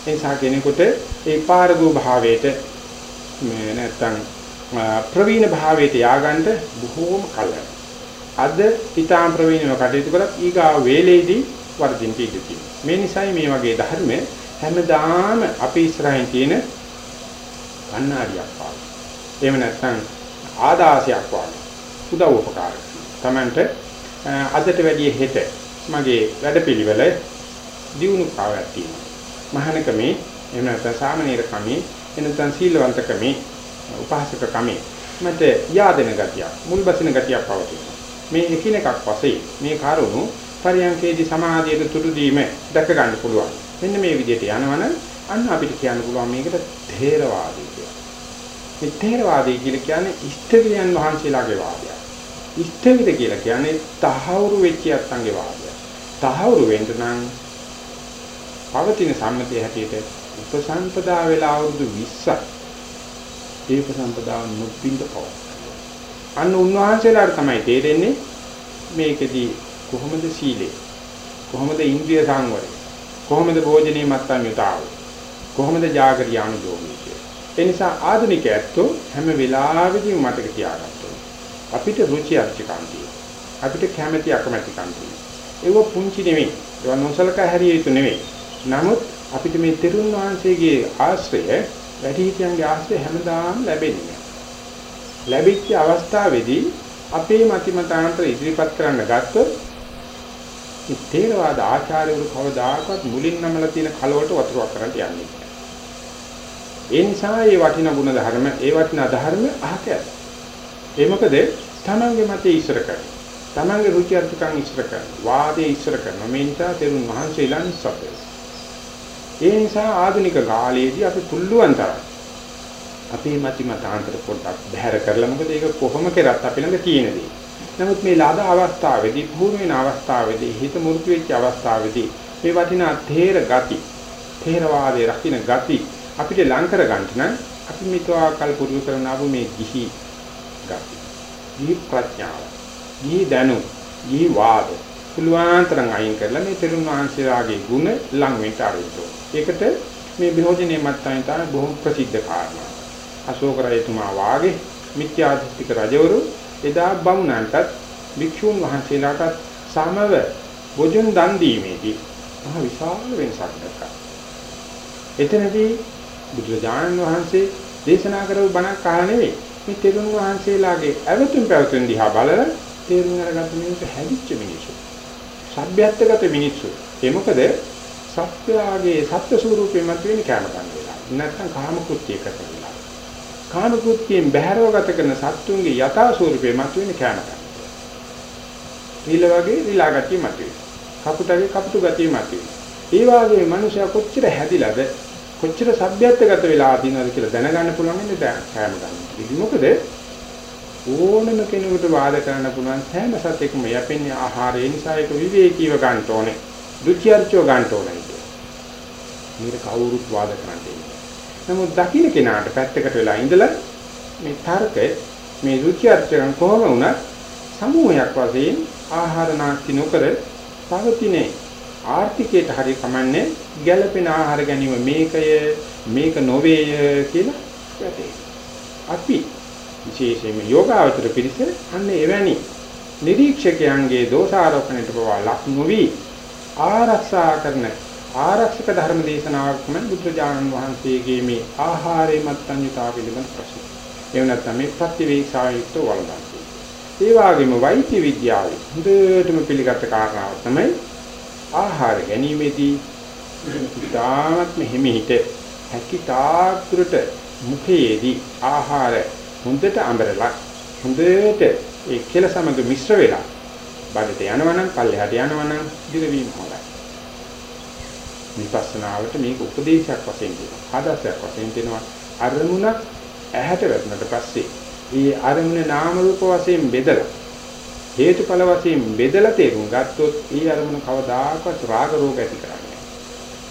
ඒ නිසා කෙනෙකුට ඒ පාරගෝ භාවයට මේ නැත්තම් ප්‍රවීණ භාවයට ය아가න්න බොහෝම කලයි. අද ඊටාම් ප්‍රවීණව කටයුතු කරලා ඊගා වේලේදී වර්ධින් පිළිදී. මේ නිසයි මේ වගේ ධර්මයේ හැමදාම අපි ඉස්සරහින් තියෙන කණ්ණාඩියක් වගේ එහෙම නැත්නම් ආදාසයක් වගේ උදව් උපකාරක තමන්ට අදට වැඩිය හෙට මගේ වැඩපිළිවෙල දියුණු කාවක් තියෙනවා. මහානකමේ එහෙම නැත්නම් සාමනීරකමේ එනතන් සීලවන්තකමේ උපාසකකමේ මට yaadena ගතිය මුල් බසින ගතියක් පවතිනවා. මේ එකිනෙකක් වශයෙන් මේ කරුණු පරියන්කේදී සමාධියට තුඩු දීම දැක ගන්න පුළුවන්. මෙන්න මේ විදිහට යනවනම් අන්න අපිට කියන්න පුළුවන් මේකට ථේරවාදී කියලා. මේ ථේරවාදී කියලා කියන්නේ ඉෂ්ඨවියන් වහන්සේලාගේ වාදයක්. ඉෂ්ඨවිද කියලා කියන්නේ තහවුරු වෙච්ච අත්ංගේ වාදයක්. තහවුරු වෙන්න නම් පවතින සම්මතයේ හැටියට උපසම්පදා වෙලා අවුරුදු 20ක් ඒ උපසම්පදාව නොපින්ද පව. අන්න උන්වහන්සේලාට තමයි තේරෙන්නේ මේකෙදී කොහොමද සීලය? කොහොමද ඉන්ද්‍රිය සංවරය? කොහොමද භෝජනීය මත්තන් යුතාව කොහොමද ජාගරියානුභෝගී ඒ නිසා ආධුනික ඇත්තෝ හැම වෙලාවෙදීම මතක තියාගන්න අපිට රුචි අරුචිකම් අපිට කැමැති අකමැතිකම් ඒව පුංචි නෙවෙයි ඒවා නොසලකා හැරිය යුතු නෙවෙයි නමුත් අපිට මේ තෙරුන් වහන්සේගේ ආශ්‍රය වැඩිහිටියන්ගේ ආශ්‍රය හැමදාම ලැබෙන්නේ ලැබිච්ච අවස්ථාවේදී අපේ මතිමතාන්තර ඉදිරිපත් කරන්න ගත්තොත් මේ තේරවාද ආචාර්යවරු කවදාකවත් මුලින් නමලා තියෙන කලවට වතුරක් කරන්න යන්නේ ඒ නිසා මේ වටිනා ගුණ ධර්ම ඒ වටිනා ධර්ම අහක. ඒ මොකද? තමන්ගේ මතේ ඉස්සර කරන. තමන්ගේ රුචි අරුචිකම් ඉස්සර කරන. වාදේ ඉස්සර කරන. මේ නිසා තෙරුන් වහන්සේලා නිසපේ ඒ නිසා ආධුනික කාලයේදී අපි පුළුවන් තරම් අපේ මති මතාන්තර පොඩ්ඩක් බැහැර කරලා මොකද ඒක කොහොම කරත් අපි ළඟ තියෙන දේ. නමුත් මේ ලාද අවස්ථාවේදී භූමි වෙන අවස්ථාවේදී හිත මුරුතු වෙච්ච අවස්ථාවේදී මේ වටිනා තේර ගති, තේරවාදයේ රකින්න ගති අපිට ලං කර ගන්න නම් අපි මේකවා කල් පුරුදු කරන ආපු මේ ගිහි ගති. ගිහි ප්‍රඥාව, ගිහි දැනුම, ගිහි වාද පුළුවන් තරම් අයින් කරලා මේ තෙරුන් වහන්සේලාගේ ගුණ ලං වෙන්න ආරම්භ ඒකට මේ භෝජනයේ මත්තන් තමයි බොහොම ප්‍රසිද්ධ කාරණා. අශෝක රජතුමා වාගේ මිත්‍යාදිස්තික රජවරු එදා බමුණන්ටත් භික්ෂුන් වහන්සේලාටත් සමව බොජුන් දන් දීමේදී මහ විශාල වෙනසක් දැක්කා. එතනදී බුදුරජාණන් වහන්සේ දේශනා කරපු බණක් අහලා නෙවෙයි මේ තෙරුන් වහන්සේලාගේ ඇවතුම් පැවතුම් දිහා බලලා තේරුම් අරගත්ත මිනිස්සු හැදිච්ච මිනිස්සු. සભ્યත්වගත මිනිස්සු. ඒ මොකද සත්‍යාගේ සත්‍ය ස්වરૂපේ මත වෙන කැමකම් වෙලා. නැත්තම් කාම කෘත්‍ය කරනවා. කාම කෘත්‍යයෙන් බැහැරව ගත කරන සත්තුන්ගේ යථා ස්වરૂපේ මතුවෙන කැමරා. නිල වගේ නිලා ගතිය මතුවේ. කපුටගේ කපුටු ගතිය මතුවේ. ඒ වාගේ මිනිසයා කොච්චර හැදිලාද කොච්චර සભ્યත්වගත වෙලා ආදීනවද කියලා දැනගන්න පුළුවන් ඉන්නේ දැන් කැම ගන්න. ඉතින් මොකද ඕනම කෙනෙකුට වාද කරන්න පුළුවන් සෑම සතෙක්ම යැපෙන්නේ ආහාරය නිසා ඒක විවේකීව ගන්න ඕනේ. දුචර්චෝ ගන්න ඕනේ. මේක කවුරුත් වාද කරන්නේ. නමුත් දකින්න කෙනාට පැත්තකට වෙලා ඉඳලා මේ තර්කය මේ රුචිර්චයන් කොහොම වුණත් සමූහයක් වශයෙන් ආහාර නාස්ති නොකර පවතිනේ ආර්ථිකයට හරි කමන්නේ ගැළපෙන ආහාර ගැනීම මේකය මේක නොවේය කියලා වැටේ. අපි විශේෂයෙන්ම යෝගාවචර පිළිස අන්න එවැනි නිරීක්ෂකයන්ගේ දෝෂාරෝපණයට පවා ලක් නොවි ආරක්ෂා කරන ආරක්ෂක ධර්ම දේශනාවක්ම බුදුරජාණන් වහන්සේගේ මේ ආහාරයේ මත්ඤ්‍යතාව පිළිබඳ ප්‍රශ්න. එහෙම නැත්නම් මේ ප්‍රතිවේක්ෂායුක්ත වළඳන්නේ. ඒ වගේම වෛද්‍ය විද්‍යාවේ හොඳටම පිළිගත් කාරණාව තමයි ආහාර ගැනීමේදී ඉතාමත්ම හිමිහිට හැකිතාක් දුරට මුඛයේදී ආහාර හොඳට අඹරලා හොඳට ඒ කෙල සමග මිශ්‍ර වෙලා බඩට යනවනම් පල්ලෙහාට යනවනම් දිරවීම හොඳයි. විපස්සනාවට මේක උපදේශයක් වශයෙන් දෙනවා. ආදර්ශයක් වශයෙන් දෙනවා. අරමුණක් ඇහැට වැටුණට පස්සේ ඒ අරමුණ නාම රූප වශයෙන් බෙදලා හේතුඵල වශයෙන් බෙදලා තේරුම් ගත්තොත් ඒ අරමුණ කවදාකවත් රාග රෝග ඇති කරන්නේ නැහැ.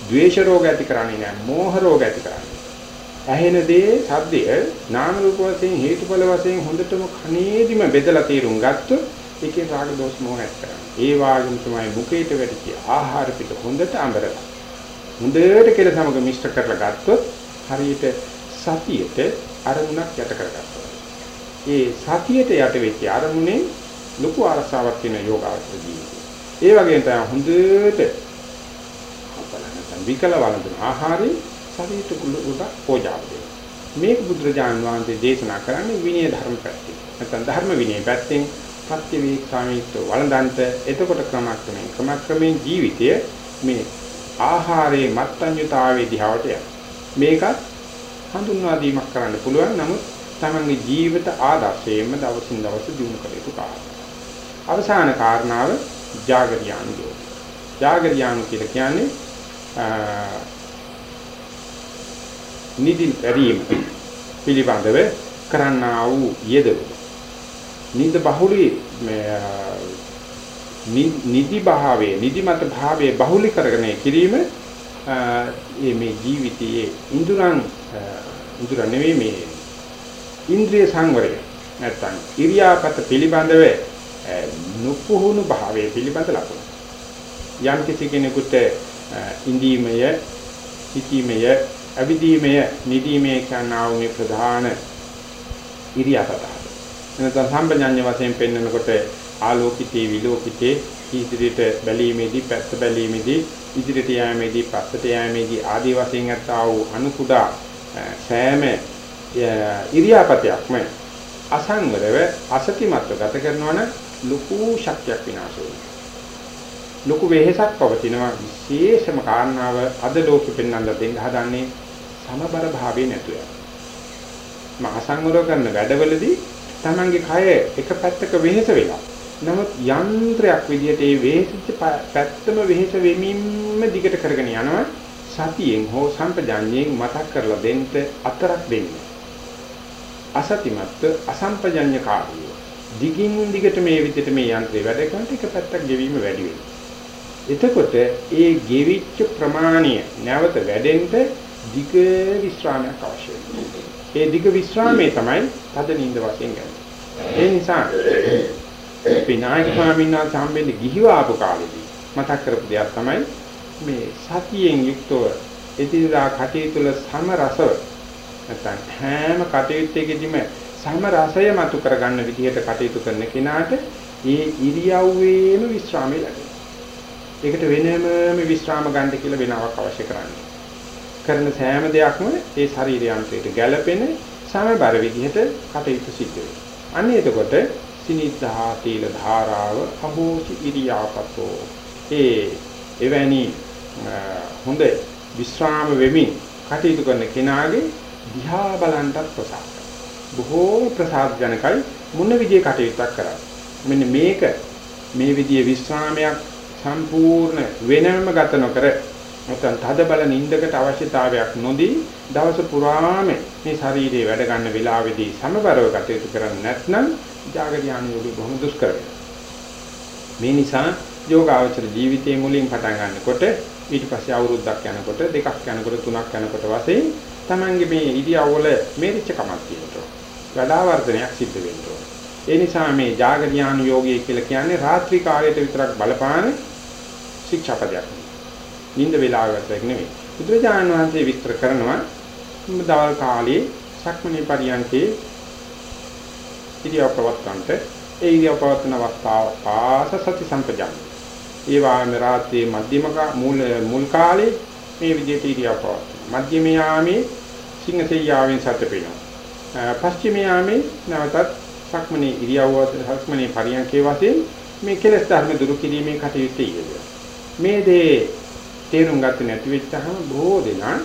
ද්වේෂ රෝග ඇති කරන්නේ නැහැ. මෝහ රෝග ඇති කරන්නේ. ඇහෙන දේ සද්දය නාම රූප වශයෙන් හේතුඵල වශයෙන් හොඳටම කණේදිම බෙදලා තේරුම් ගත්තොත් ඒකේ රාග දෝෂ මොහ ඇති කරන්නේ. ඒ වාගම තමයි මුඛයට වැටිච්ච ආහාර පිට හොඳට අඹරලා. හොඳට කෙල සමග මිශ්‍ර කරලා ගත්තොත් හරියට සතියට අරමුණක් යට කරගන්නවා. ඒ සතියට යට වෙච්ච අරමුණේ ලොකු අරසාවක් වෙන යෝගාවචර ජීවිතය. ඒ වගේම තමයි හොඳට අපලන විකල වළඳන ආහාරي ශරීරයට කුලුට පෝජාව දෙනවා. මේක බුදුරජාන් වහන්සේ දේශනා කරන්නේ විනය ධර්ම පැත්තෙන්. නැත්නම් ධර්ම විනය පැත්තෙන් ප්‍රතිවේක්ෂාමීත්ව වළඳන්ත එතකොට ක්‍රමක්‍රමයෙන් ක්‍රමක්‍රමයෙන් ජීවිතය මේ ආහාරයේ මත්ඤ්‍යතාවයේ දිහාවට යන. මේකත් හඳුන්වා දීමක් කරන්න පුළුවන්. නමුත් තමන්ගේ ජීවිත ආදර්ශයෙන්ම දවසින් දවස දිනු කළ යුතු කාරණා. අවසාන කාරණාව ජාගරියානු යෝග. ජාගරියානු කියලා කියන්නේ නිදි පරිම පිළිබඳව කරන්නා වූ යෙදවීම. නිද බහුලී නිදි භාවයේ නිදිමත භාවයේ බහුලී කරගෙන කිරීම මේ ජීවිතයේ ඉඳුරන් ඉඳුරන් නෙවෙයි මේ ඉන්ද්‍රිය සංවරය නැත්තම් ඉරියාපත පිළිබඳව නුපුහුණු භාවයේ පිළිබඳ ලකුණු. යම් කිසි කෙනෙකුට ඉඳීමය, සිටීමය, අවිදීමය, නිදීමය කියනා වූ මේ ප්‍රධාන ඉරියාපත. එනතන සම්පජඤ්ඤ වශයෙන් පෙන්වනකොට ආලෝකිතේ විලෝකිතේ ඉදිරියට බැලීමේදී පැත්ත බැලීමේදී ඉදිරියට යෑමේදී පස්සට යෑමේදී ආදී වශයෙන් අත්තා වූ අනුකුඩා සෑම ඉරියාපතයක්ම අසංවරව අසතිමත්ව ගත කරනවන ලොකු ශක්තියක් විනාශ වෙනවා. ලොකු වෙහෙසක් පවතිනවා විශේෂම කාරණාව අද ලෝකෙ පෙන්වන්න දෙන්න හදන්නේ සමබර භාවයේ නැතුව. මා අසංවර කරන වැඩවලදී Tamange කය එක පැත්තක වෙහෙස වෙලා. නමුත් යන්ත්‍රයක් විදිහට ඒ වෙහෙසිච්ච පැත්තම වෙහෙස වෙමින්ම දිගට කරගෙන යනවා. සතියෙන් හෝ සම්පජාඤ්ඤයෙන් මතක් කරලා දෙන්න අතරක් දෙන්න. අසතිමත් අසම්පජඤ්ඤ කාර්යය. දිගින් දිගට මේ විදිහට මේ යන්ත්‍රය වැඩ කරනකොට එක පැත්තක් ගෙවීම වැඩි වෙනවා. එතකොට ඒ ගෙවිච්ච ප්‍රමාණය නැවත වැඩෙන්න දිග විශ්‍රාමයක් අවශ්‍යයි. ඒ දිග විශ්‍රාමයේ තමයි තද නිින්ද වශයෙන් ගන්න. ඒ නිසා විනායක ස්වාමීන් වහන්සේ හම්බෙන්නේ ගිහිව ආපු කාලෙදී මතක් කරපු දෙයක් තමයි මේ සතියෙන් යුක්තව එදිනදා කටයුතු වල සම රසව නැත්නම් හැම කටයුත්තකදීම සම රසය මතු කරගන්න විදිහට කටයුතු කරන කෙනාට ඒ ඉරියව්වේම විශ්‍රාමය ලැබෙනවා. ඒකට වෙනම විශ්‍රාම ගන්න කියලා වෙනාවක් අවශ්‍ය කරන්නේ. කරන සෑම දෙයක්ම ඒ ශරීරයන්ට ගැළපෙන සමබර විදිහට කටයුතු සිද්ධ වෙනවා. අන්න එතකොට සිනිද්ධා තීල ධාරාව අභෝචි ඉරියාපතෝ ඒ එවැනි හොඳ විශ්‍රාම වෙමින් කටයුතු කරන කෙනාගේ දිහා බලන්නත් ප්‍රසාද. බොහෝ ප්‍රසාද ජනකයි මොන විදිහේ කටයුත්තක් කරන්නේ. මෙන්න මේක මේ විදිහේ විශ්‍රාමයක් සම්පූර්ණ වෙනම ගත නොකර නැත්නම් තද බල නින්දකට අවශ්‍යතාවයක් නොදී දවස පුරාම මේ ශරීරයේ වැඩ ගන්න වෙලාවේදී සමබරව කටයුතු කරන්නේ නැත්නම් ජාගරියාන යෝගී බොහොම දුෂ්කර මේ නිසා යෝගාවචර ජීවිතයේ මුලින් පටන් ගන්නකොට ඊට පස්සේ අවුරුද්දක් යනකොට දෙකක් යනකොට තුනක් යනකොට වශයෙන් Tamange මේ ඉරියව්වල මේරිච්ච කමක් තියෙනවා. වඩාවර්ධනයක් සිද්ධ වෙනවා. ඒ නිසා මේ ජාගරියාන යෝගය කියලා කියන්නේ රාත්‍රී කාලයට විතරක් බලපාන ශික්ෂාපදයක්. නිින්ද වේලාවකට නෙවෙයි. බුදුරජාණන් වහන්සේ විස්තර කරනවා දවල් කාලයේ සක්මණේ පරියන්කේ ඉරියව් පවත්තන්ට ඒ ඉරියව් පවත්තන අවස්ථාව පාස සති සම්පජාන. ඒ වාම රාත්‍රියේ මධ්‍යමක මූල මුල් කාලේ මේ විදිහට ඉරියව් පවත්තන. මධ්‍යම යාමේ සිංහසෙයියාවෙන් සතපේනවා. පස්චිම යාමේ නැවතත් සක්මණේ ඉරියව්ව සක්මණේ පරියන්කේ වශයෙන් මේ කෙලෙස් ධර්ම දුරු කිරීමේ කටයුතු යෙදෙනවා. මේ දේ තේරුම් ගත්තේ නැති වෙච්චහම බොහෝ දෙනා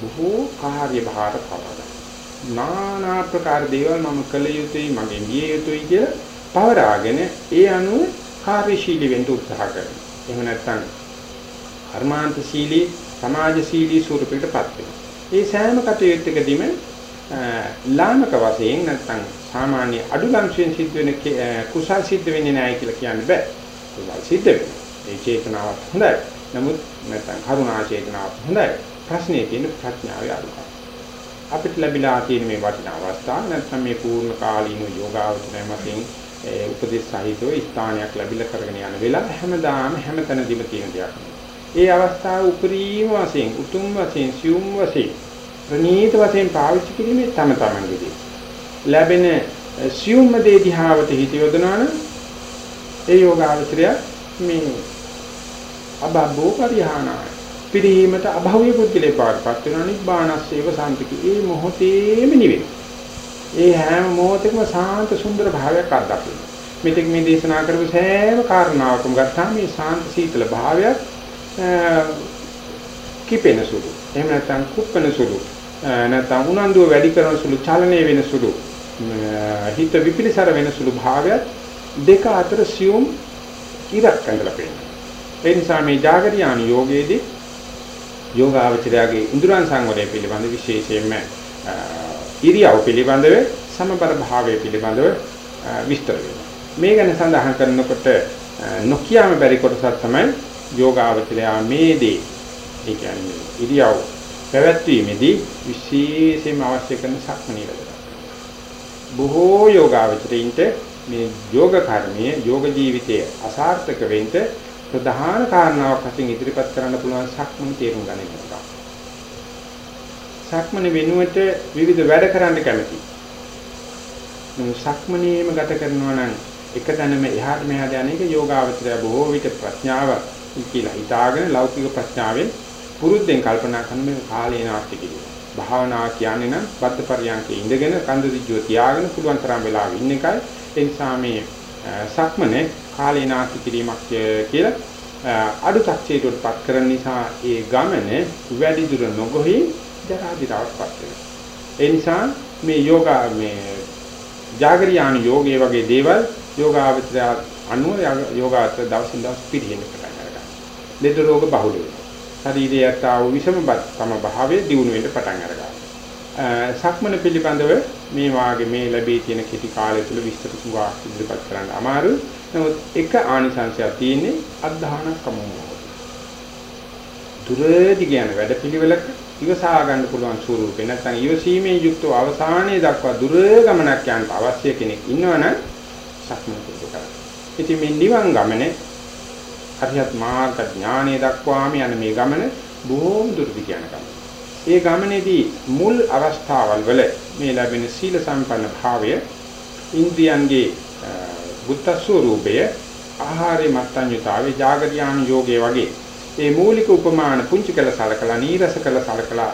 බොහෝ කාර්ය භාර පවරන. নানা ප්‍රකාර දේවල් මම කළ යුතුයි මගේ විය යුතුයි කියලා පවරාගෙන ඒ අනුව කාර්යශීලී වෙන්න උත්සාහ කරනවා. එහෙම නැත්නම් කර්මාන්තශීලී සමාජශීලී ස්වරූපයකටපත් වෙනවා. ඒ සෑම කටයුත්තකදීම ලාමක වශයෙන් නැත්නම් සාමාන්‍ය අඩු ලංශයෙන් සිද්ධ වෙන කුසල් සිද්ධ වෙන්නේ නැහැ කියලා කියන්න බෑ. කුසල් සිද්ධ වෙනවා. ඒ චේතනාවක් හොඳයි. නමුත් නැත්නම් කරුණා චේතනාවක් හොඳයි. ප්‍රශ්නේ තියෙන ප්‍රඥාවේ අඩුකම. අපිට ලැබිලා තියෙන මේ වටිනා අවස්ථාව නැත්නම් මේ පූර්ණ කාලීන යෝගාවචරය මතින් උපදේශ සහිතව ස්ථානයක් ලැබිලා කරගෙන යන වෙලාව හැමදාම හැමතැනදීම තියෙන දෙයක්. ඒ අවස්ථාව උපරිම වශයෙන් උතුම් වශයෙන් සියුම් වශයෙන් ප්‍රනීත වශයෙන් පාවිච්චි කිරීමේ තම තමන්ගේදී ලැබෙන සියුම් දේ දිහාවට හිත යොදනවා නම් ඒ යෝගාවචරය මේ අබබෝ පරිහානාය පිරීමට අභව්‍ය පුද්ගලේ පාඩපත් වෙනවා නිබ්බානස්සේව සාන්තික ඒ මොහොතේම නිවෙන. ඒ හැම මොහොතකම සාන්ත සුන්දර භාවයක් අත්දකින්න. මෙතෙක් මේ දේශනා කරපු සෑම කාරණාවකම ගත්තාම මේ සාන්ත සීතල භාවයක් කිපෙන සුළු. එහෙම නැත්නම් කුප්පන සුළු. නැත්නම් උනන්දුව වැඩි කරන සුළු චලනය වෙන සුළු. හිත විපිලිසර වෙන සුළු භාවයක් දෙක අතර සියුම් ඉරක් ඇඳලා පෙන්නනවා. ඒ නිසා මේ జాగරියානු යෝගයේදී යෝගාවචරයාගේ ඉන්ද්‍රයන් සංවරය පිළිබඳ විශේෂයෙන්ම ඉරියව් පිළිබඳව සමබර භාවය පිළිබඳව විස්තර වෙනවා. මේ ගැන සඳහන් කරනකොට නොකියම බැරි කොටසක් තමයි යෝගාවචරයා මේ දේ ඒ කියන්නේ ඉරියව් පැවැත්වීමේදී විශේෂයෙන්ම අවශ්‍ය කරන සක්මණේ වැඩ. බොහෝ යෝගාවචරයින්ට මේ යෝග කර්මයේ යෝග ජීවිතයේ අසාර්ථක වෙන්න ප්‍රධාන කාරණාවක් වශයෙන් ඉදිරිපත් කරන්න පුළුවන් සක්මන තේරුම් ගන්න එක. සක්මන වෙනුවට විවිධ වැඩ කරන්න කැමති. සක්මනේම ගත කරනවා නම් එක තැනම එහාට මෙහාට යන එක යෝගාවචරය බොහෝ විට ප්‍රඥාව කියලා හිතාගෙන ලෞකික ප්‍රඥාවෙන් පුරුද්දෙන් කල්පනා කරන මේ කාලේ නාස්ති කිරීම. භාවනා කියන්නේ නම් බද්ධ පරියන්කේ ඉඳගෙන කන්ද දිජ්ජුව තියාගෙන පුළුවන් තරම් වෙලාවෙ ඉන්න එකයි. ඒ නිසා මේ සක්මනේ කාලේ නාස්ති කිරීමක් කියලා අඩු තක්ෂේටපත් කරන නිසා ඒ ගමන වැඩි දුර නොගොහි ජරා දිරාවටපත් වෙනවා. ඒ නිසා මේ යෝගා මේ జాగරියාන යෝගයේ වගේ දේවල් යෝගාවචරය අනුව යෝගාවචර දවසින් දවස් පිළිහෙන්න පටන් ගන්නවා. ලෙඩ රෝග බහුල වෙනවා. ශරීරයට ආව විෂමබත් තම භාවයේ දියුණු වෙන්න පටන් ගන්නවා. සක්මන පිළිබඳව මේ වාගේ මේ ලැබී තියෙන කෙටි කාලය තුළ විස්තර සුවා ඉදිරිපත් කරන්න අමාරුයි. නමුත් එක ආනිසංශයක් තියෙන්නේ අද්ධානකම. දුරදි කියන වැඩපිළිවෙලක ඉවසා ගන්න පුළුවන් ස්වරූපේ නැත්නම් ඉවසීමේ යුක්තව අවසානයේ දක්වා දුර ගමනක් යන්න අවශ්‍ය කෙනෙක් ඉන්නවනම් සක්මන පුරුදු කරන්න. ඉතින් මේ නිවන් ගමනේ හරියත් මාර්ග ඥානයේ දක්වාම යන මේ ගමන බොහෝම දුරදි කියන ගමන. ඒ ගමනේදී මුල් අවස්ථාවල් වල මේ ලැබෙන සීල සම්පන්න භාවය ඉන්ද්‍රියන්ගේ බුද්ධ ස්වરૂපය ආහාරේ මත්ඤ්‍යතාවේ జాగරියාන යෝගයේ වගේ ඒ මූලික උපමාන පුංචි කළ සලකලා නීරස කළ සලකලා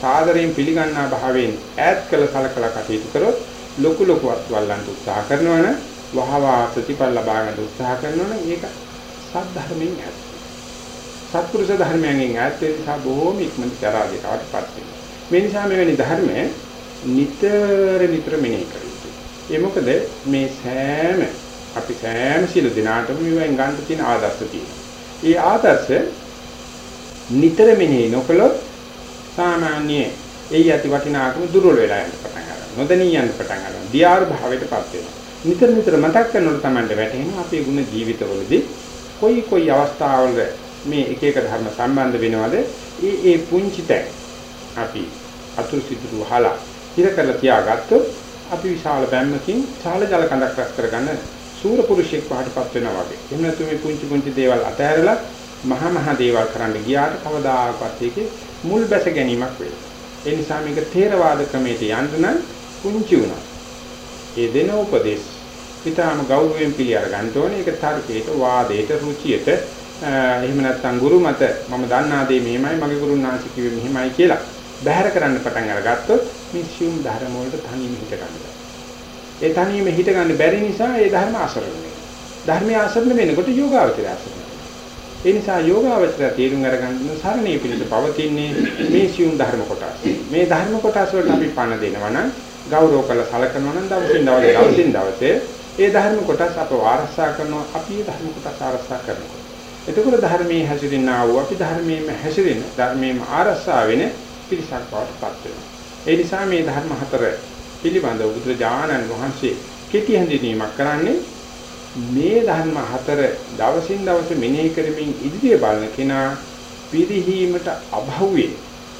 සාදරයෙන් පිළිගන්නා භාවයෙන් ඈත් කළ සලකලා කටයුතු කරොත් ලොකු ලොකු අත්වල්ලන්ට උත්සාහ කරනවන වහවා ප්‍රතිඵල ලබා ගන්න උත්සාහ කරනවන මේක සද්ධර්මයෙන් ඈත් සත්පුරුෂ ධර්මයෙන් ඈත් වෙන නිසා බොහොම ඉක්මනට ජරා දෙකවටපත් වෙනවා. මේ නිසා මෙවැනි ධර්ම නිතර නිතර මෙනෙහි කරනවා. ඒ මොකද මේ සෑම අපි සෑම සියලු දිනාටම මෙවෙන් ගන්න තියෙන ආදර්ශ තියෙනවා. ඒ ආදර්ශ නිතර මෙනෙහි නොකළොත් සාමාන්‍ය ඒ යටි වටිනාකම දුර්වල වෙලා යන පටන් ගන්නවා. නොදැනී යන පටන් ගන්නවා. දියාර භාවයටපත් වෙනවා. නිතර නිතර මතක් කරනකොට තමයි වැටහෙනවා අපේ ගුණ ජීවිතවලදී කොයි කොයි අවස්ථාවල මේ එක එක ධර්ම සම්බන්ධ වෙනවද ඒ ඒ පුංචි තැන් අපි අතුරු සිදුරු වහලා ඉර කරලා තියාගත්තොත් අපි විශාල බැම්මකින් ඡාල ජල කඳක් රැස් කරගන්න සූර පුරුෂයෙක් වහටපත් වෙනවා වගේ. එහෙම නැත්නම් මේ පුංචි පුංචි දේවල් අතහැරලා මහා මහා දේවල් කරන්න ගියාට කවදාකවත් ඒකේ මුල් බැස ගැනීමක් වෙයි. ඒ නිසා මේක තේරවාද ක්‍රමයට යන්න නම් පුංචි වුණා. ඒ දෙන උපදේශ ඊටාම ගෞරවයෙන් පිළි අර ගන්න ඕනේ. ඒක තර්කයට, වාදයට, රුචියට එහෙම නැත්නම් ගුරු මත මම දන්නා දේ මෙහෙමයි මගේ ගුරුන් වහන්සේ කිව්වේ මෙහෙමයි කියලා බැහැර කරන්න පටන් අරගත්තොත් මිස්යුම් ධර්ම වලට තනියම හිත ගන්නවා. ඒ තනියම හිත ගන්න බැරි නිසා ඒ ධර්ම අසරණ වෙනවා. ධර්මයේ අසරණ වෙනකොට යෝගාවචරය අසරණ ඒ නිසා යෝගාවචරය තේරුම් අරගන්න සරණේ පිළිද පවතින්නේ මේ සියුම් ධර්ම කොටස්. මේ ධර්ම කොටස් වලට අපි පණ දෙනවා නම් ගෞරව කළ සලකනවා නම් දවසින් දවස දවසින් දවසේ ඒ ධර්ම කොටස් අපව ආරක්ෂා කරනවා අපි ඒ ධර්ම කොටස් ආරක්ෂා කරනවා. එතකොට ධර්මයේ හැසිරෙනා වූ අපි ධර්මයේම හැසිරෙන ධර්මයේම ආරක්ෂා වෙන පිරිසක් බවට පත් වෙනවා. ඒ නිසා මේ ධර්ම හතර පිළිබඳව බුදුරජාණන් වහන්සේ කෙටි හැඳින්වීමක් කරන්නේ මේ ධර්ම හතර දවසින් දවස මෙනෙහි කරමින් ඉදිරිය බලන කෙනා පිරිහීමට අභව්‍ය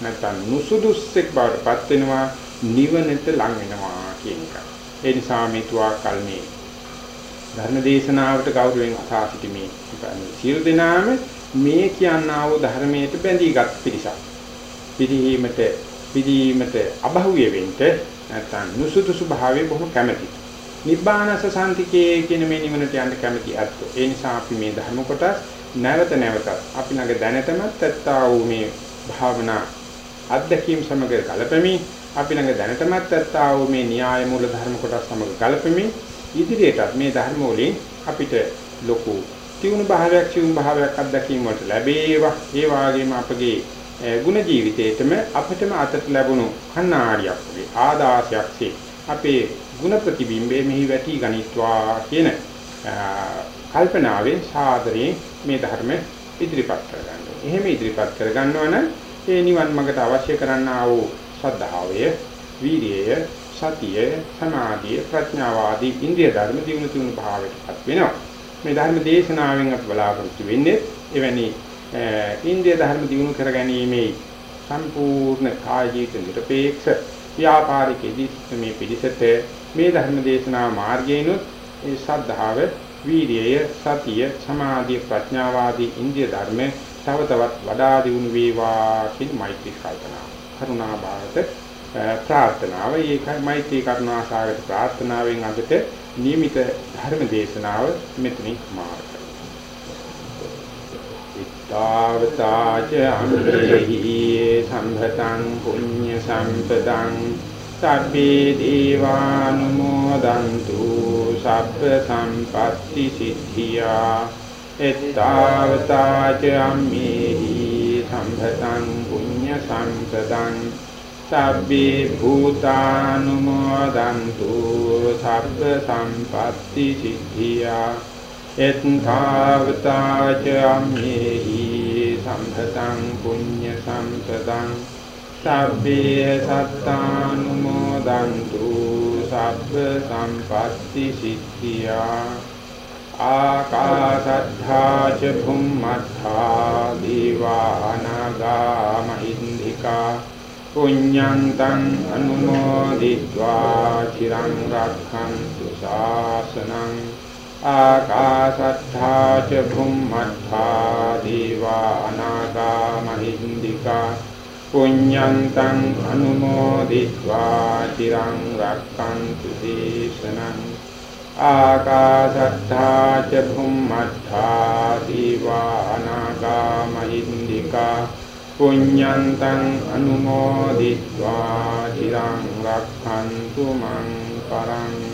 නැත්නම් නුසුදුස්සෙක් බවට පත් වෙනවා නිවනට ලං වෙනවා කියන එක. ඒ නිසා මේ තුවා කල්මේ ධර්ම දේශනාවට ගෞරවයෙන් අසා සිටිමේ. සියලු දෙනාම මේ කියනා වූ ධර්මයට බැඳීගත් පිරිසක්. පිරිහීමට පිරීමට අභව්‍ය වෙන්න නැත්නම් නුසුදුසු භාවයේ බොහොම කැමැති. නිබ්බානස සාන්තිකේ කියන මේ නිවනට යන්න කැමැති අත්ෝ. ඒ නිසා අපි මේ ධර්ම කොටස් නැවත නැවත අපි ළඟ දැනටමත් ඇත්තා වූ මේ භාවනා අධ්‍යක්ීම් සමග කලපෙමි අපි ළඟ දැනටමත් ඇත්තා වූ මේ න්‍යාය මූල ධර්ම කොටස් සමග කලපෙමි ඉදිරියටත් මේ ධර්ම වලින් අපිට ලොකු තියුණු භාවයක් සිවුම් භාවයක් අත්දැකීම් වලට ලැබේවා ඒ වගේම අපගේ ගුණ ජීවිතේටම අපිටම අතට ලැබුණු කණ්ණාඩියක් වගේ ආදාසයක් අපේ ගුණ ප්‍රතිබිම්බේ මෙහි වැටි ගනිත්වා කියන කල්පනාවෙන් සාදරයෙන් මේ ධර්ම ඉදිරිපත් කරගන්න. එහෙම ඉදිරිපත් කරගන්නවා නම් ඒ නිවන් මාර්ගට අවශ්‍ය කරන්නා වූ ශ්‍රද්ධාවය, වීරියය, සතිය, සමාධිය, ප්‍රඥාව ආදී ඉන්ද්‍රිය ධර්ම දිනු තුන භාවයටපත් වෙනවා. මේ ධර්ම දේශනාවෙන් අප බලාපොරොත්තු වෙන්නේ එවැනි ඉන්දිය ධර්ම දිනු කර ගැනීමේ සම්පූර්ණ කාය ජීවිත නිරපේක්ෂ ව්‍යාපාරිකෙදී මේ පිළිසෙට මේ ධර්ම දේශනා මාර්ගයෙන්ුත් ඒ ශ්‍රද්ධාව, වීර්යය, සතිය, සමාධිය, ප්‍රඥාව ආදී ඉන්දිය ධර්ම තව තවත් වඩා දියුණු වේවා කියන මෛත්‍රී කල්පනාව. කරුණා භාවත ප්‍රාර්ථනාව ඒකයි මෛත්‍රී කරුණා සාගත ප්‍රාර්ථනාවෙන් අදට නියමිත ධර්ම දේශනාව මෙතනින් මාර්ග තාවතාච අම්මේහි සම්භතං පුඤ්ඤ සම්පතං සබ්බේ දීවානුමෝදන්තු සබ්බ සම්පatti සිද්ධියා එත්තාවතාච අම්මේහි සම්භතං පුඤ්ඤ සම්පතං සබ්බේ භූතානුමෝදන්තු සබ්බ සම්පatti සිද්ධියා එත්ථාවතාච අම්මේහි සම්පතං පුඤ්ඤ සම්පතං සබ්බේ සත්තානුමෝදන්තු සබ්බ සම්පත්ති සිද්ධියා ආකාශත්තා ච භුම්මත්තා දීවානාගා මහින්దికා පුඤ්ඤං තං අනුමෝදිत्वा චිරං රක්ඛන්තු ශාසනං ආකාශත්තා ච භුම්මත්තා දීවා අනාගා මහින්దికා පුඤ්ඤන්තං අනුමෝදිत्वा চিරං රක්ඛන්තු දේශනං ආකාශත්තා ච භුම්මත්තා දීවා අනාගා මහින්దికා පුඤ්ඤන්තං අනුමෝදිत्वा চিරං රක්ඛන්තු මං පරං